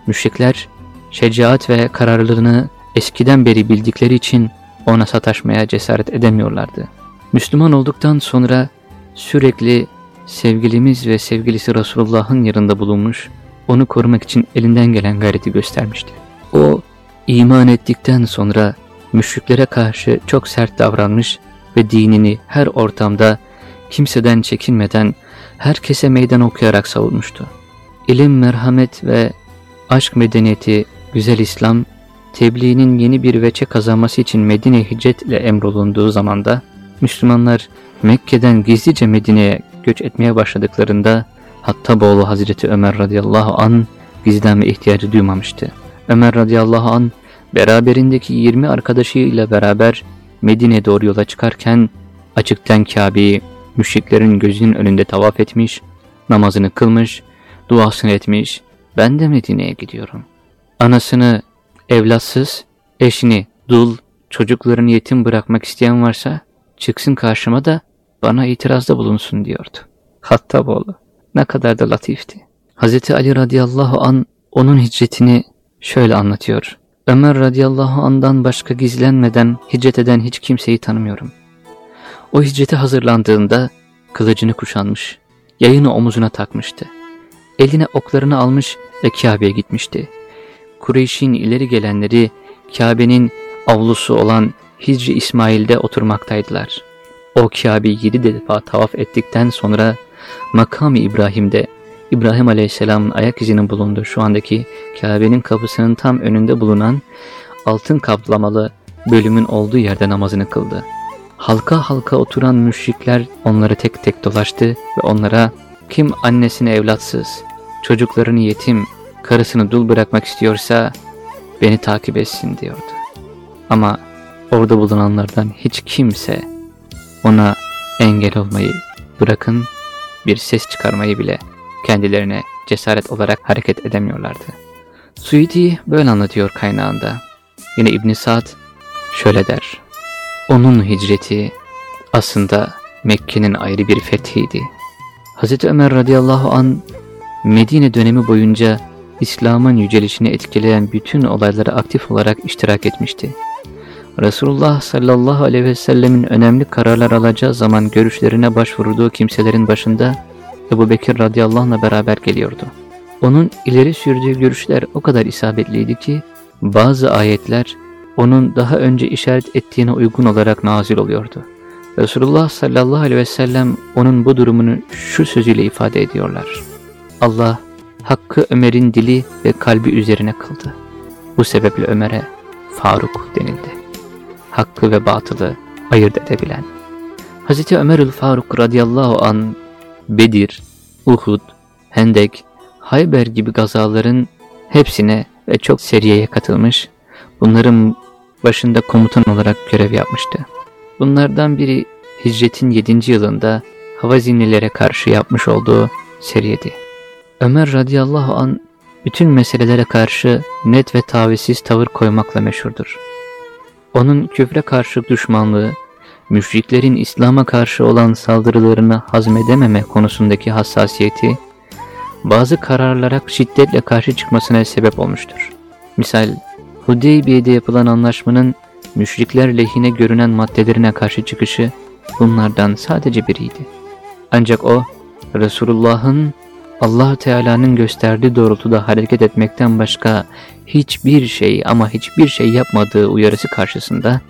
Müşrikler şecaat ve kararlılığını eskiden beri bildikleri için ona sataşmaya cesaret edemiyorlardı. Müslüman olduktan sonra sürekli sevgilimiz ve sevgilisi Resulullah'ın yanında bulunmuş, onu korumak için elinden gelen gayreti göstermişti. O, iman ettikten sonra müşriklere karşı çok sert davranmış ve dinini her ortamda kimseden çekinmeden herkese meydan okuyarak savunmuştu. İlim, merhamet ve aşk medeniyeti, güzel İslam, tebliğinin yeni bir veçe kazanması için Medine hicret ile emrolunduğu zamanda Müslümanlar Mekke'den gizlice Medine'ye göç etmeye başladıklarında Hattaboğlu Hazreti Ömer radıyallahu an gizlenme ihtiyacı duymamıştı. Ömer radıyallahu an beraberindeki 20 arkadaşıyla beraber Medine doğru yola çıkarken açıktan Kabe'yi müşriklerin gözünün önünde tavaf etmiş, namazını kılmış, duasını etmiş, ben de Medine'ye gidiyorum. Anasını evlatsız, eşini dul, çocuklarını yetim bırakmak isteyen varsa çıksın karşıma da bana itirazda bulunsun diyordu. Hattaboğlu ne kadar da latifti. Hz. Ali radıyallahu an onun hicretini şöyle anlatıyor. Ömer radıyallahu andan başka gizlenmeden hicret eden hiç kimseyi tanımıyorum. O hicrete hazırlandığında kılıcını kuşanmış, yayını omuzuna takmıştı. eline oklarını almış ve Kabe'ye gitmişti. Kureyş'in ileri gelenleri Kabe'nin avlusu olan Hicri İsmail'de oturmaktaydılar. O Kabe'yi yedi defa tavaf ettikten sonra Makam-ı İbrahim'de İbrahim Aleyhisselam'ın ayak izinin bulunduğu şu andaki Kabe'nin kapısının tam önünde bulunan altın kaplamalı bölümün olduğu yerde namazını kıldı. Halka halka oturan müşrikler onları tek tek dolaştı ve onlara kim annesini evlatsız, çocuklarını yetim, karısını dul bırakmak istiyorsa beni takip etsin diyordu. Ama orada bulunanlardan hiç kimse ona engel olmayı bırakın bir ses çıkarmayı bile kendilerine cesaret olarak hareket edemiyorlardı. Suudi böyle anlatıyor kaynağında. Yine İbn Sa'd şöyle der. Onun hicreti aslında Mekke'nin ayrı bir fethiydi. Hz. Ömer radıyallahu an Medine dönemi boyunca İslam'ın yücelişini etkileyen bütün olaylara aktif olarak iştirak etmişti. Resulullah sallallahu aleyhi ve sellemin önemli kararlar alacağı zaman görüşlerine başvurduğu kimselerin başında Ebu Bekir radıyallahu anh'la beraber geliyordu. Onun ileri sürdüğü görüşler o kadar isabetliydi ki bazı ayetler onun daha önce işaret ettiğine uygun olarak nazil oluyordu. Resulullah sallallahu aleyhi ve sellem onun bu durumunu şu sözüyle ifade ediyorlar. Allah hakkı Ömer'in dili ve kalbi üzerine kıldı. Bu sebeple Ömer'e Faruk denildi. Hakkı ve batılı ayırt edebilen. Hz. Ömerül Faruk radıyallahu an Bedir, Uhud, Hendek, Hayber gibi gazaların hepsine ve çok seriyeye katılmış, bunların başında komutan olarak görev yapmıştı. Bunlardan biri hicretin 7. yılında Havazinlilere karşı yapmış olduğu seriyedi. Ömer radıyallahu an bütün meselelere karşı net ve tavizsiz tavır koymakla meşhurdur. Onun küfre karşı düşmanlığı, müşriklerin İslam'a karşı olan saldırılarını hazmedememe konusundaki hassasiyeti, bazı kararlara şiddetle karşı çıkmasına sebep olmuştur. Misal, Hudeybiye'de yapılan anlaşmanın müşrikler lehine görünen maddelerine karşı çıkışı bunlardan sadece biriydi. Ancak o, Resulullah'ın allah Teala'nın gösterdiği doğrultuda hareket etmekten başka hiçbir şey ama hiçbir şey yapmadığı uyarısı karşısında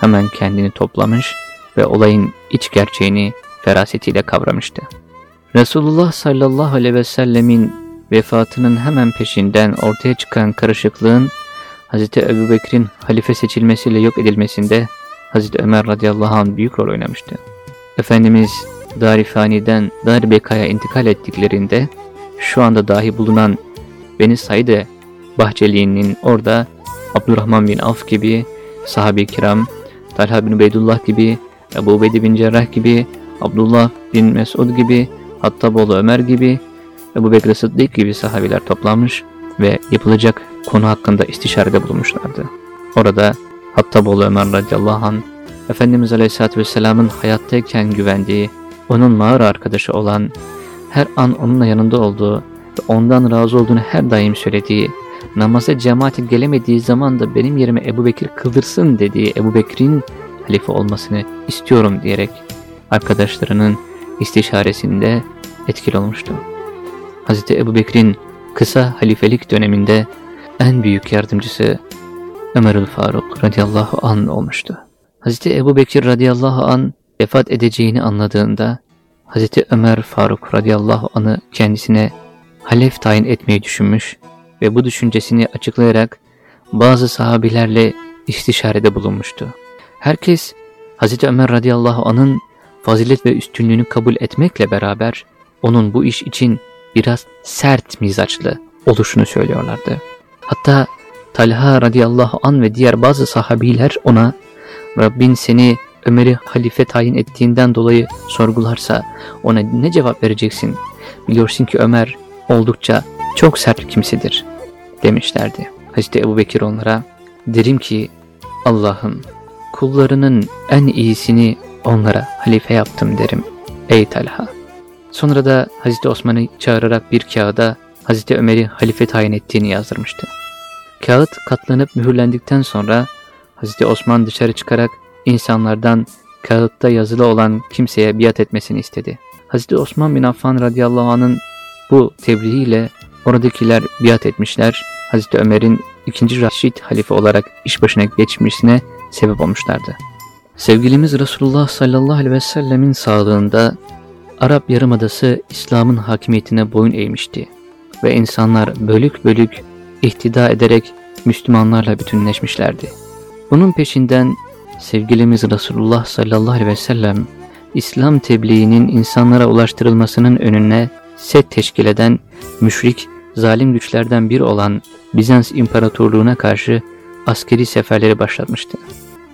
hemen kendini toplamış ve olayın iç gerçeğini ferasetiyle kavramıştı. Resulullah sallallahu aleyhi ve sellemin vefatının hemen peşinden ortaya çıkan karışıklığın Hz. Ebu Bekir'in halife seçilmesiyle yok edilmesinde Hz. Ömer radıyallahu anh büyük rol oynamıştı. Efendimiz Darifani'den Darbeka'ya intikal ettiklerinde şu anda dahi bulunan Beni Saide Bahçeli'nin orada Abdurrahman bin Af gibi sahabe-i kiram, Talha bin Ubeydullah gibi, Ebu Ubeyde bin Cerrah gibi, Abdullah bin Mesud gibi, Hattaboğlu Ömer gibi, Ebu Bekir Sıddık gibi sahabiler toplanmış ve yapılacak konu hakkında istişarede bulunmuşlardı. Orada Hattaboğlu Ömer radıyallahu anh, Efendimiz Aleyhisselatü Vesselam'ın hayattayken güvendiği, onun mağara arkadaşı olan, her an onunla yanında olduğu ve ondan razı olduğunu her daim söylediği, namaza cemaati gelemediği zaman da benim yerime Ebu Bekir kıldırsın dediği Ebu Bekir'in halife olmasını istiyorum diyerek arkadaşlarının istişaresinde etkili olmuştu. Hz. Ebu Bekir'in kısa halifelik döneminde en büyük yardımcısı Ömerül Faruk radıyallahu an olmuştu. Hz. Ebu Bekir radıyallahu an vefat edeceğini anladığında Hz. Ömer Faruk radıyallahu anı kendisine halef tayin etmeyi düşünmüş ve bu düşüncesini açıklayarak bazı sahabilerle istişarede bulunmuştu. Herkes Hz. Ömer radıyallahu anın fazilet ve üstünlüğünü kabul etmekle beraber onun bu iş için biraz sert mizaçlı oluşunu söylüyorlardı. Hatta Talha radıyallahu an ve diğer bazı sahabiler ona Rabbin seni Ömer'i halife tayin ettiğinden dolayı sorgularsa ona ne cevap vereceksin? Biliyorsun ki Ömer oldukça çok sert bir kimsedir demişlerdi. Hazreti Ebu Bekir onlara derim ki Allah'ım kullarının en iyisini onlara halife yaptım derim ey Talha. Sonra da Hazreti Osman'ı çağırarak bir kağıda Hazreti Ömer'i halife tayin ettiğini yazdırmıştı. Kağıt katlanıp mühürlendikten sonra Hazreti Osman dışarı çıkarak insanlardan kağıtta yazılı olan kimseye biat etmesini istedi. Hazreti Osman bin Affan radıyallahu anh'ın bu tebliğiyle oradakiler biat etmişler. Hazreti Ömer'in ikinci Raşid halife olarak iş başına geçmesine sebep olmuşlardı. Sevgilimiz Resulullah sallallahu aleyhi ve sellemin sağlığında Arap Yarımadası İslam'ın hakimiyetine boyun eğmişti ve insanlar bölük bölük ihtida ederek Müslümanlarla bütünleşmişlerdi. Bunun peşinden sevgilimiz Resulullah sallallahu aleyhi ve sellem İslam tebliğinin insanlara ulaştırılmasının önüne set teşkil eden müşrik, zalim güçlerden biri olan Bizans İmparatorluğu'na karşı askeri seferleri başlatmıştı.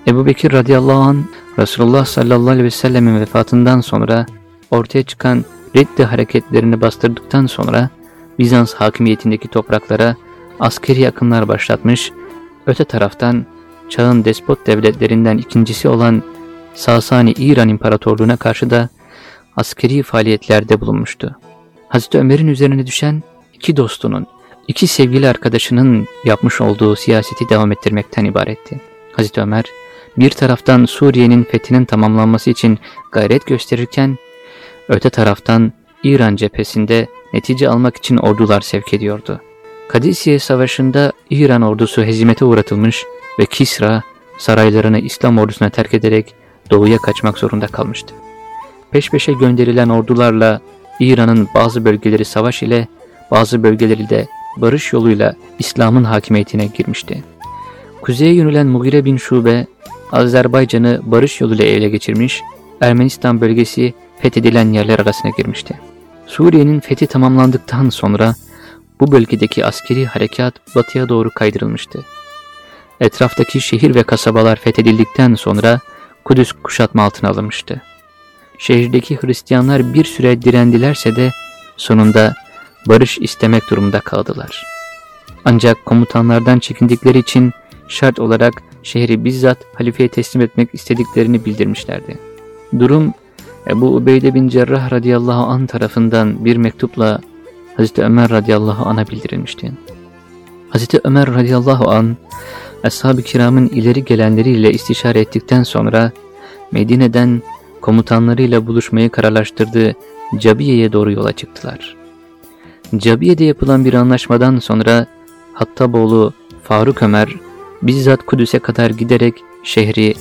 Ebu Bekir radıyallahu an Resulullah sallallahu aleyhi ve sellemin vefatından sonra ortaya çıkan reddi hareketlerini bastırdıktan sonra Bizans hakimiyetindeki topraklara askeri akımlar başlatmış, öte taraftan çağın despot devletlerinden ikincisi olan Sasani İran İmparatorluğu'na karşı da askeri faaliyetlerde bulunmuştu. Hazreti Ömer'in üzerine düşen iki dostunun, iki sevgili arkadaşının yapmış olduğu siyaseti devam ettirmekten ibaretti. Hazreti Ömer, bir taraftan Suriye'nin fethinin tamamlanması için gayret gösterirken, öte taraftan İran cephesinde netice almak için ordular sevk ediyordu. Kadisiye Savaşı'nda İran ordusu hezimete uğratılmış ve Kisra saraylarını İslam ordusuna terk ederek doğuya kaçmak zorunda kalmıştı. Peş peşe gönderilen ordularla İran'ın bazı bölgeleri savaş ile bazı bölgeleri de barış yoluyla İslam'ın hakimiyetine girmişti. Kuzeye yönelen Mugire bin Şube, Azerbaycan'ı barış yoluyla ele geçirmiş, Ermenistan bölgesi fethedilen yerler arasına girmişti. Suriye'nin fethi tamamlandıktan sonra bu bölgedeki askeri harekat batıya doğru kaydırılmıştı. Etraftaki şehir ve kasabalar fethedildikten sonra Kudüs kuşatma altına alınmıştı. Şehirdeki Hristiyanlar bir süre direndilerse de sonunda barış istemek durumunda kaldılar. Ancak komutanlardan çekindikleri için şart olarak şehri bizzat halifeye teslim etmek istediklerini bildirmişlerdi. Durum Ebu Ubeyde bin Cerrah radıyallahu an tarafından bir mektupla Hazreti Ömer radıyallahu an'a bildirilmişti. Hazreti Ömer radıyallahu an Ashab-ı kiramın ileri gelenleriyle istişare ettikten sonra Medine'den komutanlarıyla buluşmayı kararlaştırdığı Cabiye'ye doğru yola çıktılar. Cabiye'de yapılan bir anlaşmadan sonra Hattaboğlu Faruk Ömer bizzat Kudüs'e kadar giderek şehri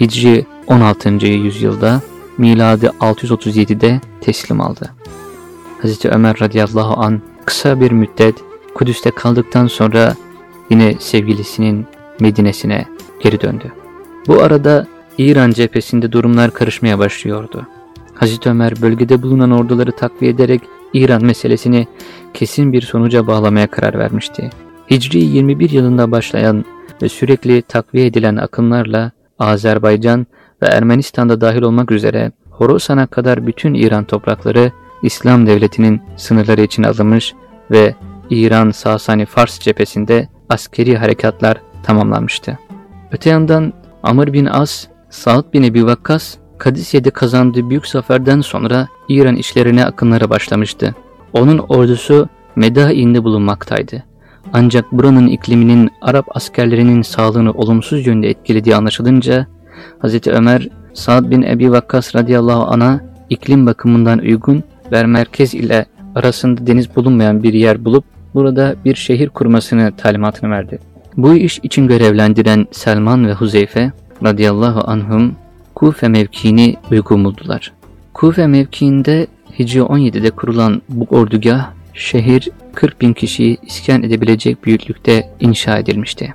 Hicri 16. yüzyılda miladi 637'de teslim aldı. Hz. Ömer radıyallahu an kısa bir müddet Kudüs'te kaldıktan sonra yine sevgilisinin Medine'sine geri döndü. Bu arada İran cephesinde durumlar karışmaya başlıyordu. Hazreti Ömer bölgede bulunan orduları takviye ederek İran meselesini kesin bir sonuca bağlamaya karar vermişti. Hicri 21 yılında başlayan ve sürekli takviye edilen akımlarla Azerbaycan ve Ermenistan'da dahil olmak üzere Horasan'a kadar bütün İran toprakları İslam devletinin sınırları için alınmış ve İran Sasani Fars cephesinde askeri harekatlar tamamlanmıştı. Öte yandan Amr bin As, Sa'd bin Ebi Vakkas, Kadisiye'de kazandığı büyük zaferden sonra İran işlerine akınlara başlamıştı. Onun ordusu Medain'de bulunmaktaydı. Ancak buranın ikliminin Arap askerlerinin sağlığını olumsuz yönde etkilediği anlaşılınca Hz. Ömer, Sa'd bin Ebi Vakkas radıyallahu ana iklim bakımından uygun ve merkez ile arasında deniz bulunmayan bir yer bulup burada bir şehir kurmasını talimatını verdi. Bu iş için görevlendiren Selman ve Huzeyfe radıyallahu anhum Kufe mevkiini uygun buldular. Kufe mevkiinde Hicri 17'de kurulan bu ordugah şehir 40 bin kişiyi iskan edebilecek büyüklükte inşa edilmişti.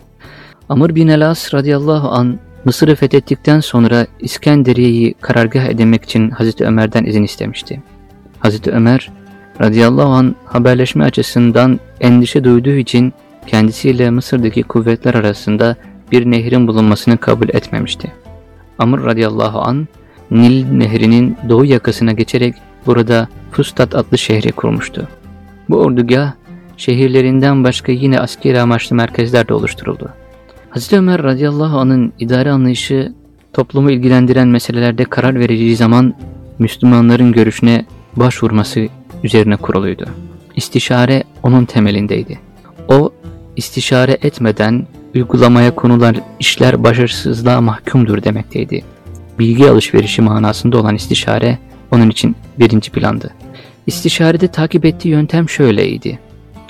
Amr bin Elas radıyallahu an Mısır'ı fethettikten sonra İskenderiye'yi karargah edinmek için Hazreti Ömer'den izin istemişti. Hazreti Ömer radıyallahu an haberleşme açısından endişe duyduğu için kendisiyle Mısır'daki kuvvetler arasında bir nehrin bulunmasını kabul etmemişti. Amr radıyallahu an Nil nehrinin doğu yakasına geçerek burada Fustat adlı şehri kurmuştu. Bu ordugah şehirlerinden başka yine askeri amaçlı merkezler de oluşturuldu. Hazreti Ömer radıyallahu anh'ın idare anlayışı toplumu ilgilendiren meselelerde karar vereceği zaman Müslümanların görüşüne başvurması üzerine kuruluydu. İstişare onun temelindeydi. O istişare etmeden uygulamaya konulan işler başarısızlığa mahkumdur demekteydi. Bilgi alışverişi manasında olan istişare onun için birinci plandı. İstişarede takip ettiği yöntem şöyleydi.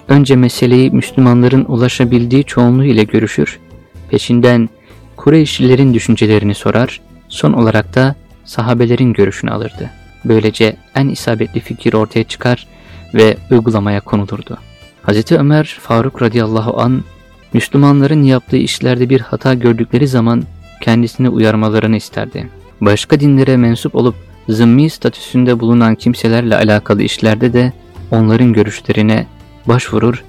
Önce meseleyi Müslümanların ulaşabildiği çoğunluğu ile görüşür, peşinden Kureyşlilerin düşüncelerini sorar, son olarak da sahabelerin görüşünü alırdı. Böylece en isabetli fikir ortaya çıkar ve uygulamaya konulurdu. Hz. Ömer Faruk radıyallahu an Müslümanların yaptığı işlerde bir hata gördükleri zaman kendisini uyarmalarını isterdi. Başka dinlere mensup olup zımmi statüsünde bulunan kimselerle alakalı işlerde de onların görüşlerine başvurur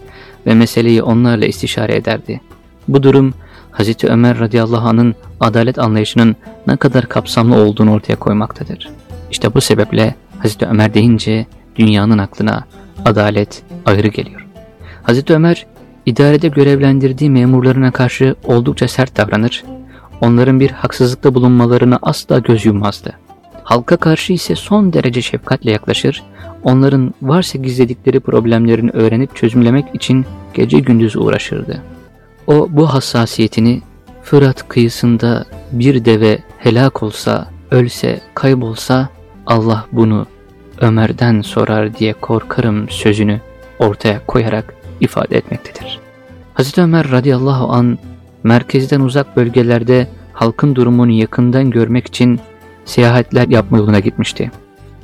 ve meseleyi onlarla istişare ederdi. Bu durum Hz. Ömer radıyallahu anh'ın adalet anlayışının ne kadar kapsamlı olduğunu ortaya koymaktadır. İşte bu sebeple Hz. Ömer deyince dünyanın aklına adalet ayrı geliyor. Hz. Ömer idarede görevlendirdiği memurlarına karşı oldukça sert davranır, onların bir haksızlıkta bulunmalarına asla göz yummazdı. Halka karşı ise son derece şefkatle yaklaşır, onların varsa gizledikleri problemlerini öğrenip çözümlemek için gece gündüz uğraşırdı. O bu hassasiyetini Fırat kıyısında bir deve helak olsa, ölse, kaybolsa Allah bunu Ömer'den sorar diye korkarım sözünü ortaya koyarak ifade etmektedir. Hazreti Ömer radıyallahu an merkezden uzak bölgelerde halkın durumunu yakından görmek için seyahatler yapma yoluna gitmişti.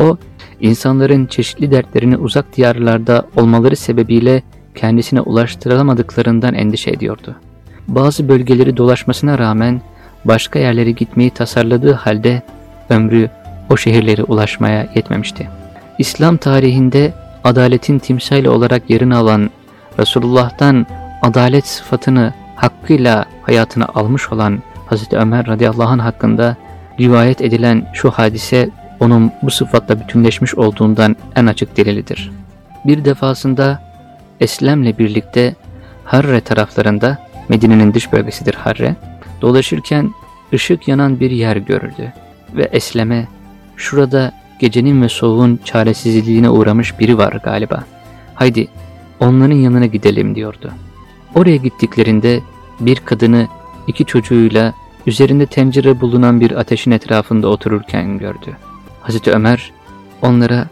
O, insanların çeşitli dertlerini uzak diyarlarda olmaları sebebiyle kendisine ulaştırılamadıklarından endişe ediyordu. Bazı bölgeleri dolaşmasına rağmen başka yerlere gitmeyi tasarladığı halde ömrü o şehirlere ulaşmaya yetmemişti. İslam tarihinde adaletin timsali olarak yerini alan Resulullah'tan adalet sıfatını hakkıyla hayatına almış olan Hz. Ömer radıyallahu anh hakkında rivayet edilen şu hadise onun bu sıfatla bütünleşmiş olduğundan en açık delilidir. Bir defasında Eslem'le birlikte Harre taraflarında, Medine'nin dış bölgesidir Harre, dolaşırken ışık yanan bir yer görüldü ve Eslem'e şurada gecenin ve soğuğun çaresizliğine uğramış biri var galiba. Haydi onların yanına gidelim diyordu. Oraya gittiklerinde bir kadını iki çocuğuyla üzerinde tencere bulunan bir ateşin etrafında otururken gördü. Hazreti Ömer onlara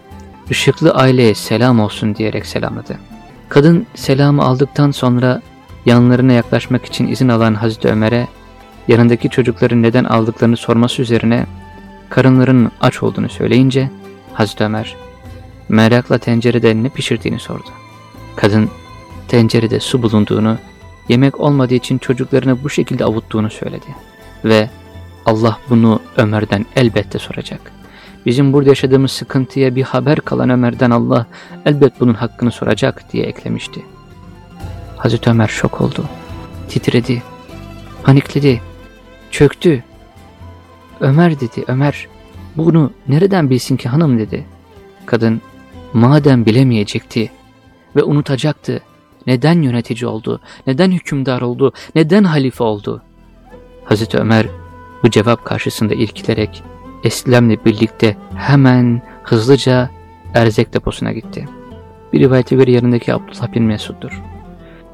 ışıklı aileye selam olsun diyerek selamladı. Kadın selamı aldıktan sonra yanlarına yaklaşmak için izin alan Hazreti Ömer'e yanındaki çocukların neden aldıklarını sorması üzerine karınlarının aç olduğunu söyleyince Hazreti Ömer merakla tencerede ne pişirdiğini sordu. Kadın tencerede su bulunduğunu, yemek olmadığı için çocuklarını bu şekilde avuttuğunu söyledi. Ve Allah bunu Ömer'den elbette soracak. Bizim burada yaşadığımız sıkıntıya bir haber kalan Ömer'den Allah elbet bunun hakkını soracak diye eklemişti. Hazreti Ömer şok oldu. Titredi. Panikledi. Çöktü. Ömer dedi, Ömer bunu nereden bilsin ki hanım dedi. Kadın madem bilemeyecekti ve unutacaktı neden yönetici oldu, neden hükümdar oldu, neden halife oldu? Hazreti Ömer bu cevap karşısında irkilerek Eslem'le birlikte hemen hızlıca erzek deposuna gitti. Bir rivayete göre yanındaki Abdullah bin Mesud'dur.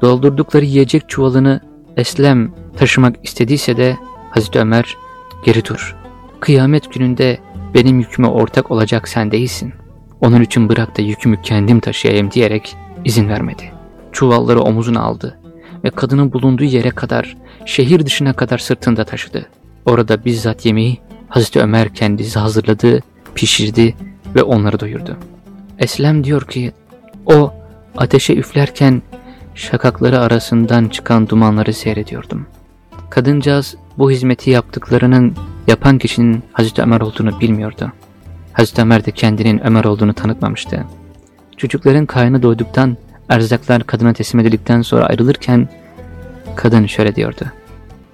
Doldurdukları yiyecek çuvalını Eslem taşımak istediyse de Hazreti Ömer geri dur. Kıyamet gününde benim yüküme ortak olacak sen değilsin. Onun için bırak da yükümü kendim taşıyayım diyerek izin vermedi. Çuvalları omuzuna aldı ve kadının bulunduğu yere kadar, şehir dışına kadar sırtında taşıdı. Orada bizzat yemeği Hazreti Ömer kendisi hazırladı, pişirdi ve onları doyurdu. Eslem diyor ki, o ateşe üflerken şakakları arasından çıkan dumanları seyrediyordum. Kadıncağız bu hizmeti yaptıklarının yapan kişinin Hazreti Ömer olduğunu bilmiyordu. Hazreti Ömer de kendinin Ömer olduğunu tanıtmamıştı. Çocukların karnı doyduktan, erzaklar kadına teslim edildikten sonra ayrılırken kadın şöyle diyordu.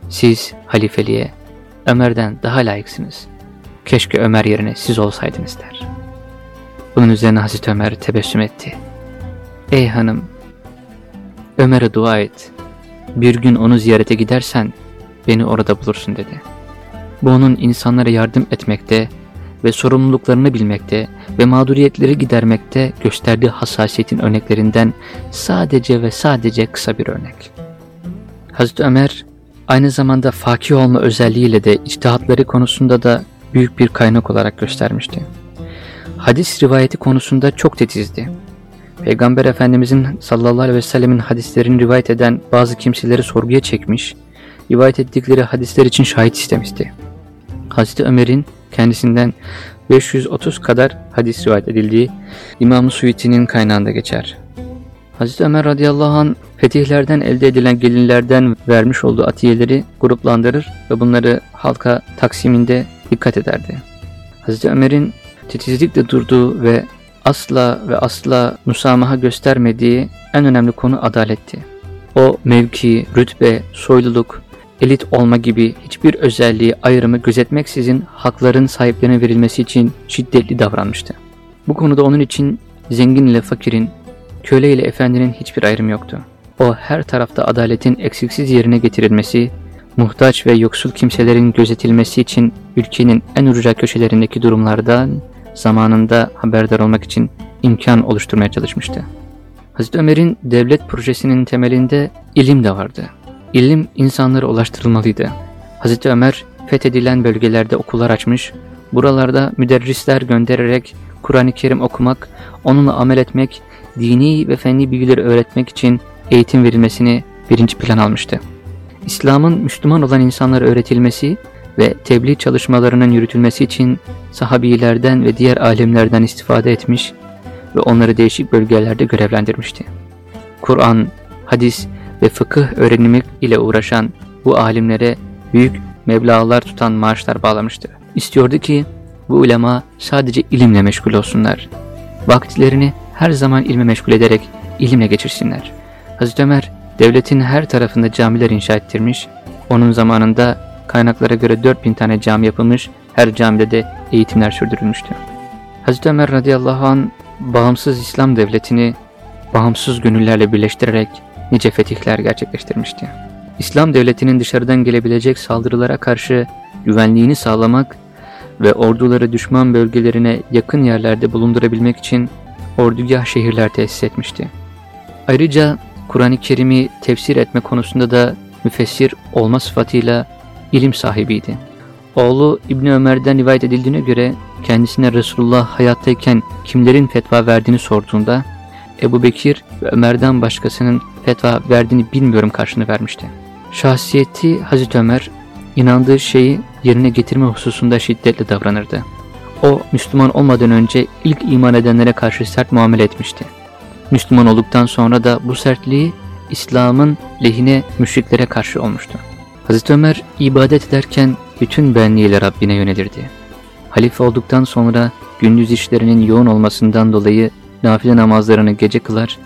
Siz halifeliğe Ömer'den daha layıksınız. Keşke Ömer yerine siz olsaydınız der. Bunun üzerine Hazreti Ömer tebessüm etti. Ey hanım, Ömer'e dua et. Bir gün onu ziyarete gidersen beni orada bulursun dedi. Bu onun insanlara yardım etmekte ve sorumluluklarını bilmekte ve mağduriyetleri gidermekte gösterdiği hassasiyetin örneklerinden sadece ve sadece kısa bir örnek. Hazreti Ömer aynı zamanda fakih olma özelliğiyle de içtihatları konusunda da büyük bir kaynak olarak göstermişti. hadis rivayeti konusunda çok titizdi. Peygamber Efendimizin sallallahu aleyhi ve sellemin hadislerini rivayet eden bazı kimseleri sorguya çekmiş, rivayet ettikleri hadisler için şahit istemişti. Hazreti Ömer'in kendisinden 530 kadar hadis rivayet edildiği İmam-ı Suyuti'nin kaynağında geçer. Hazreti Ömer radıyallahu an fetihlerden elde edilen gelinlerden vermiş olduğu atiyeleri gruplandırır ve bunları halka taksiminde dikkat ederdi. Hazreti Ömer'in titizlikle durduğu ve asla ve asla musamaha göstermediği en önemli konu adaletti. O mevki, rütbe, soyluluk, elit olma gibi hiçbir özelliği ayrımı gözetmeksizin hakların sahiplerine verilmesi için şiddetli davranmıştı. Bu konuda onun için zengin ile fakirin, köle ile efendinin hiçbir ayrımı yoktu. O her tarafta adaletin eksiksiz yerine getirilmesi, muhtaç ve yoksul kimselerin gözetilmesi için ülkenin en ucra köşelerindeki durumlardan zamanında haberdar olmak için imkan oluşturmaya çalışmıştı. Hazreti Ömer'in devlet projesinin temelinde ilim de vardı. İlim insanlara ulaştırılmalıydı. Hazreti Ömer fethedilen bölgelerde okullar açmış, buralarda müderrisler göndererek Kur'an-ı Kerim okumak, onunla amel etmek, dini ve fenli bilgileri öğretmek için eğitim verilmesini birinci plan almıştı. İslam'ın Müslüman olan insanlara öğretilmesi ve tebliğ çalışmalarının yürütülmesi için sahabilerden ve diğer alimlerden istifade etmiş ve onları değişik bölgelerde görevlendirmişti. Kur'an, hadis ve fıkıh öğrenimi ile uğraşan bu alimlere büyük meblağlar tutan maaşlar bağlamıştı. İstiyordu ki bu ulema sadece ilimle meşgul olsunlar. Vakitlerini her zaman ilme meşgul ederek ilimle geçirsinler. Hazreti Ömer devletin her tarafında camiler inşa ettirmiş, onun zamanında kaynaklara göre 4000 tane cami yapılmış, her camide de eğitimler sürdürülmüştü. Hazreti Ömer radıyallahu an bağımsız İslam devletini bağımsız gönüllerle birleştirerek nice fetihler gerçekleştirmişti. İslam devletinin dışarıdan gelebilecek saldırılara karşı güvenliğini sağlamak ve orduları düşman bölgelerine yakın yerlerde bulundurabilmek için ordugah şehirler tesis etmişti. Ayrıca Kur'an-ı Kerim'i tefsir etme konusunda da müfessir olma sıfatıyla ilim sahibiydi. Oğlu İbni Ömer'den rivayet edildiğine göre kendisine Resulullah hayattayken kimlerin fetva verdiğini sorduğunda Ebu Bekir ve Ömer'den başkasının fetva verdiğini bilmiyorum karşını vermişti. Şahsiyeti Hazreti Ömer inandığı şeyi yerine getirme hususunda şiddetle davranırdı. O Müslüman olmadan önce ilk iman edenlere karşı sert muamele etmişti. Müslüman olduktan sonra da bu sertliği İslam'ın lehine müşriklere karşı olmuştu. Hazreti Ömer ibadet ederken bütün benliğiyle Rabbine yönelirdi. Halife olduktan sonra gündüz işlerinin yoğun olmasından dolayı nafile namazlarını gece kılar,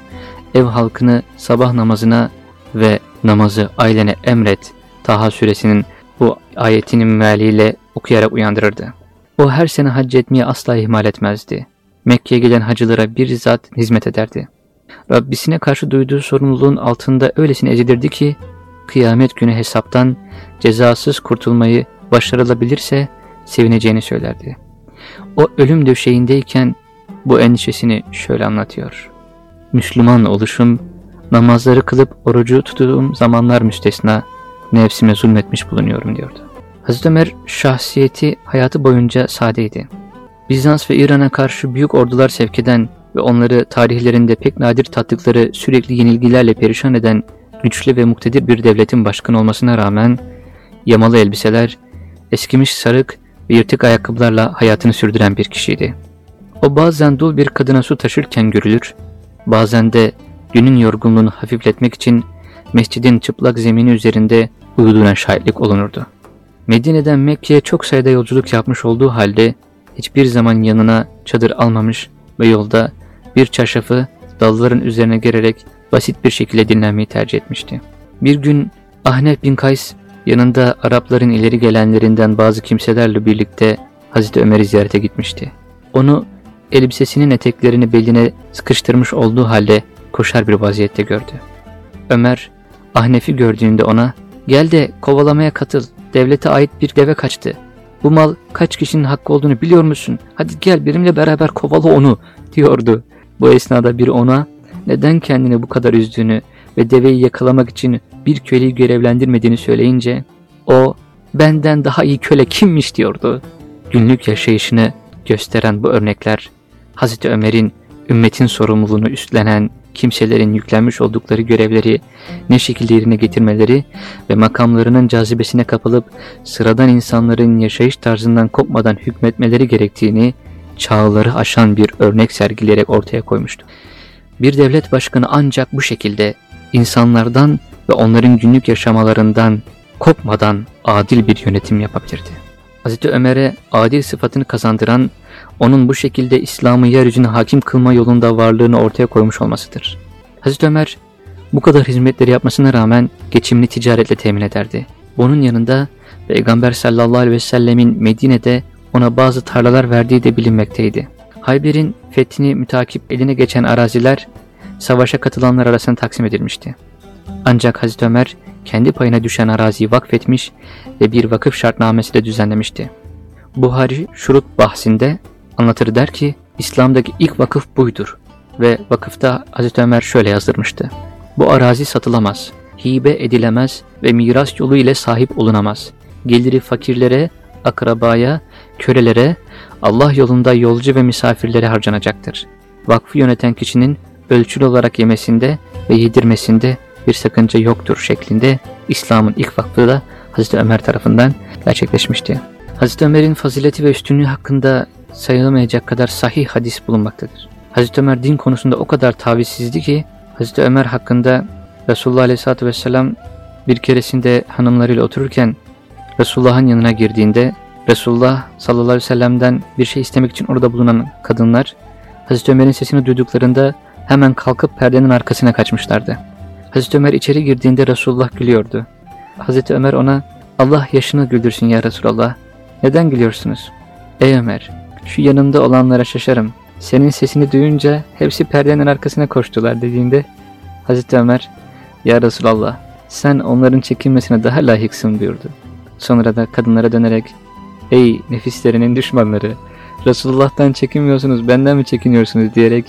ev halkını sabah namazına ve namazı ailene emret Taha suresinin bu ayetinin mealiyle okuyarak uyandırırdı. O her sene hac etmeyi asla ihmal etmezdi. Mekke'ye gelen hacılara bir zat hizmet ederdi. Rabbisine karşı duyduğu sorumluluğun altında öylesine ezilirdi ki, kıyamet günü hesaptan cezasız kurtulmayı başarılabilirse sevineceğini söylerdi. O ölüm döşeğindeyken bu endişesini şöyle anlatıyor. Müslüman oluşum, namazları kılıp orucu tuttuğum zamanlar müstesna, nefsime zulmetmiş bulunuyorum diyordu. Hazreti Ömer şahsiyeti hayatı boyunca sadeydi. Bizans ve İran'a karşı büyük ordular sevk eden ve onları tarihlerinde pek nadir tattıkları sürekli yenilgilerle perişan eden güçlü ve muktedir bir devletin başkanı olmasına rağmen yamalı elbiseler, eskimiş sarık ve yırtık ayakkabılarla hayatını sürdüren bir kişiydi. O bazen dul bir kadına su taşırken görülür, bazen de günün yorgunluğunu hafifletmek için mescidin çıplak zemini üzerinde uyuduğuna şahitlik olunurdu. Medine'den Mekke'ye çok sayıda yolculuk yapmış olduğu halde hiçbir zaman yanına çadır almamış ve yolda bir çarşafı dalların üzerine gererek basit bir şekilde dinlenmeyi tercih etmişti. Bir gün Ahnef bin Kays yanında Arapların ileri gelenlerinden bazı kimselerle birlikte Hazreti Ömer'i ziyarete gitmişti. Onu elbisesinin eteklerini beline sıkıştırmış olduğu halde koşar bir vaziyette gördü. Ömer, Ahnef'i gördüğünde ona, gel de kovalamaya katıl, devlete ait bir deve kaçtı. Bu mal kaç kişinin hakkı olduğunu biliyor musun? Hadi gel benimle beraber kovala onu, diyordu. Bu esnada biri ona, neden kendini bu kadar üzdüğünü ve deveyi yakalamak için bir köleyi görevlendirmediğini söyleyince, o, benden daha iyi köle kimmiş diyordu. Günlük yaşayışını gösteren bu örnekler Hazreti Ömer'in ümmetin sorumluluğunu üstlenen kimselerin yüklenmiş oldukları görevleri ne şekilde yerine getirmeleri ve makamlarının cazibesine kapılıp sıradan insanların yaşayış tarzından kopmadan hükmetmeleri gerektiğini çağları aşan bir örnek sergileyerek ortaya koymuştu. Bir devlet başkanı ancak bu şekilde insanlardan ve onların günlük yaşamalarından kopmadan adil bir yönetim yapabilirdi. Hz. Ömer'e adil sıfatını kazandıran, onun bu şekilde İslam'ı yeryüzüne hakim kılma yolunda varlığını ortaya koymuş olmasıdır. Hz. Ömer bu kadar hizmetleri yapmasına rağmen geçimini ticaretle temin ederdi. Bunun yanında Peygamber sallallahu aleyhi ve sellemin Medine'de ona bazı tarlalar verdiği de bilinmekteydi. Hayber'in fethini mütakip eline geçen araziler savaşa katılanlar arasında taksim edilmişti. Ancak Hazreti Ömer kendi payına düşen araziyi vakfetmiş ve bir vakıf şartnamesi de düzenlemişti. Buhari şurut bahsinde anlatır der ki İslam'daki ilk vakıf buydur ve vakıfta Hazreti Ömer şöyle yazdırmıştı. Bu arazi satılamaz, hibe edilemez ve miras yolu ile sahip olunamaz. Geliri fakirlere, akrabaya, kölelere, Allah yolunda yolcu ve misafirlere harcanacaktır. Vakfı yöneten kişinin ölçülü olarak yemesinde ve yedirmesinde bir sakınca yoktur şeklinde İslam'ın ilk vakfı da Hazreti Ömer tarafından gerçekleşmişti. Hazreti Ömer'in fazileti ve üstünlüğü hakkında sayılamayacak kadar sahih hadis bulunmaktadır. Hazreti Ömer din konusunda o kadar tavizsizdi ki Hazreti Ömer hakkında Resulullah Aleyhisselatü Vesselam bir keresinde hanımlarıyla otururken Resulullah'ın yanına girdiğinde Resulullah sallallahu aleyhi ve sellem'den bir şey istemek için orada bulunan kadınlar Hazreti Ömer'in sesini duyduklarında hemen kalkıp perdenin arkasına kaçmışlardı. Hazreti Ömer içeri girdiğinde Resulullah gülüyordu. Hazreti Ömer ona Allah yaşını güldürsün ya Resulallah. Neden gülüyorsunuz? Ey Ömer şu yanında olanlara şaşarım. Senin sesini duyunca hepsi perdenin arkasına koştular dediğinde Hazreti Ömer Ya Resulallah sen onların çekinmesine daha layıksın buyurdu. Sonra da kadınlara dönerek Ey nefislerinin düşmanları Resulullah'tan çekinmiyorsunuz benden mi çekiniyorsunuz diyerek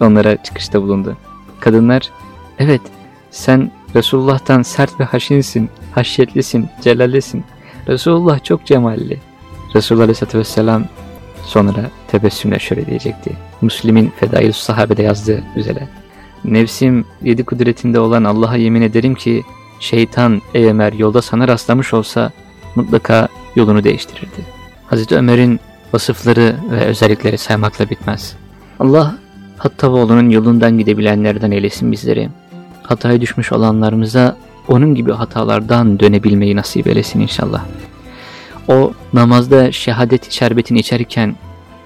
onlara çıkışta bulundu. Kadınlar evet sen Resulullah'tan sert ve haşinsin, haşyetlisin, celallisin. Resulullah çok cemalli. Resulullah Aleyhisselatü Vesselam sonra tebessümle şöyle diyecekti. Müslim'in Fedail Sahabe'de yazdığı üzere. Nefsim yedi kudretinde olan Allah'a yemin ederim ki şeytan ey Ömer yolda sana rastlamış olsa mutlaka yolunu değiştirirdi. Hazreti Ömer'in vasıfları ve özellikleri saymakla bitmez. Allah Hattaboğlu'nun yolundan gidebilenlerden eylesin bizleri hataya düşmüş olanlarımıza onun gibi hatalardan dönebilmeyi nasip eylesin inşallah. O namazda şehadet şerbetini içerken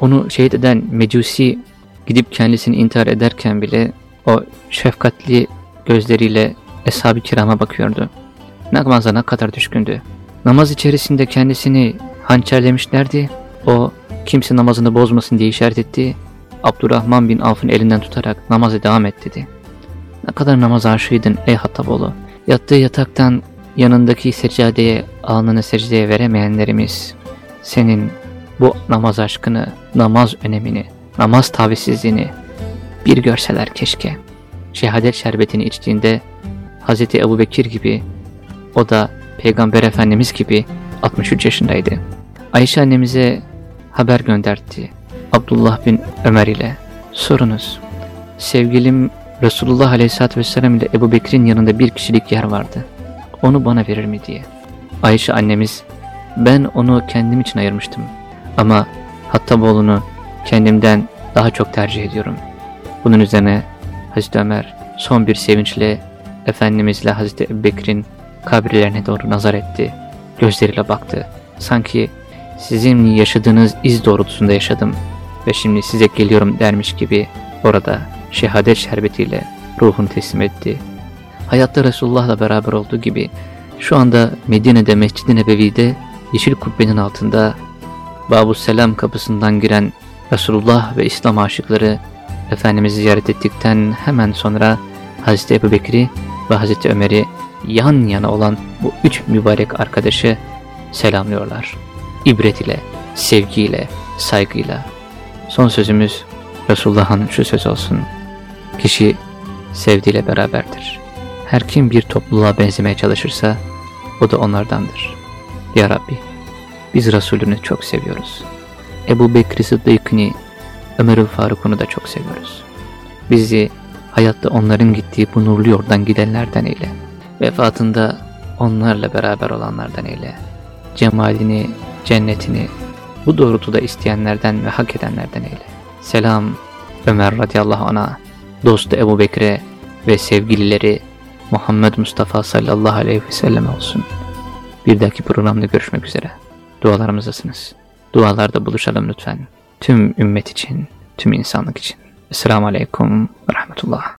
onu şehit eden mecusi gidip kendisini intihar ederken bile o şefkatli gözleriyle eshab-ı kirama bakıyordu. Namaza ne kadar düşkündü. Namaz içerisinde kendisini hançerlemişlerdi. O kimse namazını bozmasın diye işaret etti. Abdurrahman bin Avf'ın elinden tutarak namaza devam et dedi. Ne kadar namaz aşığıydın ey Hattaboğlu. Yattığı yataktan yanındaki seccadeye alnını secdeye veremeyenlerimiz senin bu namaz aşkını, namaz önemini, namaz tavizsizliğini bir görseler keşke. Şehadet şerbetini içtiğinde Hz. Ebu Bekir gibi o da Peygamber Efendimiz gibi 63 yaşındaydı. Ayşe annemize haber gönderdi. Abdullah bin Ömer ile sorunuz. Sevgilim Resulullah Aleyhisselatü Vesselam ile Ebu Bekir'in yanında bir kişilik yer vardı. Onu bana verir mi diye. Ayşe annemiz, ben onu kendim için ayırmıştım. Ama Hattaboğlu'nu kendimden daha çok tercih ediyorum. Bunun üzerine Hazreti Ömer son bir sevinçle Efendimizle Hazreti Ebu Bekir'in kabirlerine doğru nazar etti. Gözleriyle baktı. Sanki sizin yaşadığınız iz doğrultusunda yaşadım ve şimdi size geliyorum dermiş gibi orada şehadet şerbetiyle ruhunu teslim etti. Hayatta Resulullah'la beraber olduğu gibi şu anda Medine'de Mescid-i Nebevi'de yeşil kubbenin altında Babu Selam kapısından giren Resulullah ve İslam aşıkları Efendimiz'i ziyaret ettikten hemen sonra Hazreti Ebu Bekir'i ve Hazreti Ömer'i yan yana olan bu üç mübarek arkadaşı selamlıyorlar. İbret ile, sevgiyle, saygıyla. Son sözümüz Resulullah'ın şu söz olsun. Kişi sevdiğiyle beraberdir. Her kim bir topluluğa benzemeye çalışırsa o da onlardandır. Ya Rabbi biz Resulünü çok seviyoruz. Ebu Bekri Sıddık'ını Ömer Faruk'unu da çok seviyoruz. Bizi hayatta onların gittiği bu nurlu yoldan gidenlerden eyle. Vefatında onlarla beraber olanlardan eyle. Cemalini, cennetini bu doğrultuda isteyenlerden ve hak edenlerden eyle. Selam Ömer radıyallahu anh'a, dostu Ebu Bekir'e ve sevgilileri Muhammed Mustafa sallallahu aleyhi ve sellem olsun. Bir dahaki programda görüşmek üzere. Dualarımızdasınız. Dualarda buluşalım lütfen. Tüm ümmet için, tüm insanlık için. Esselamu Aleyküm ve Rahmetullah.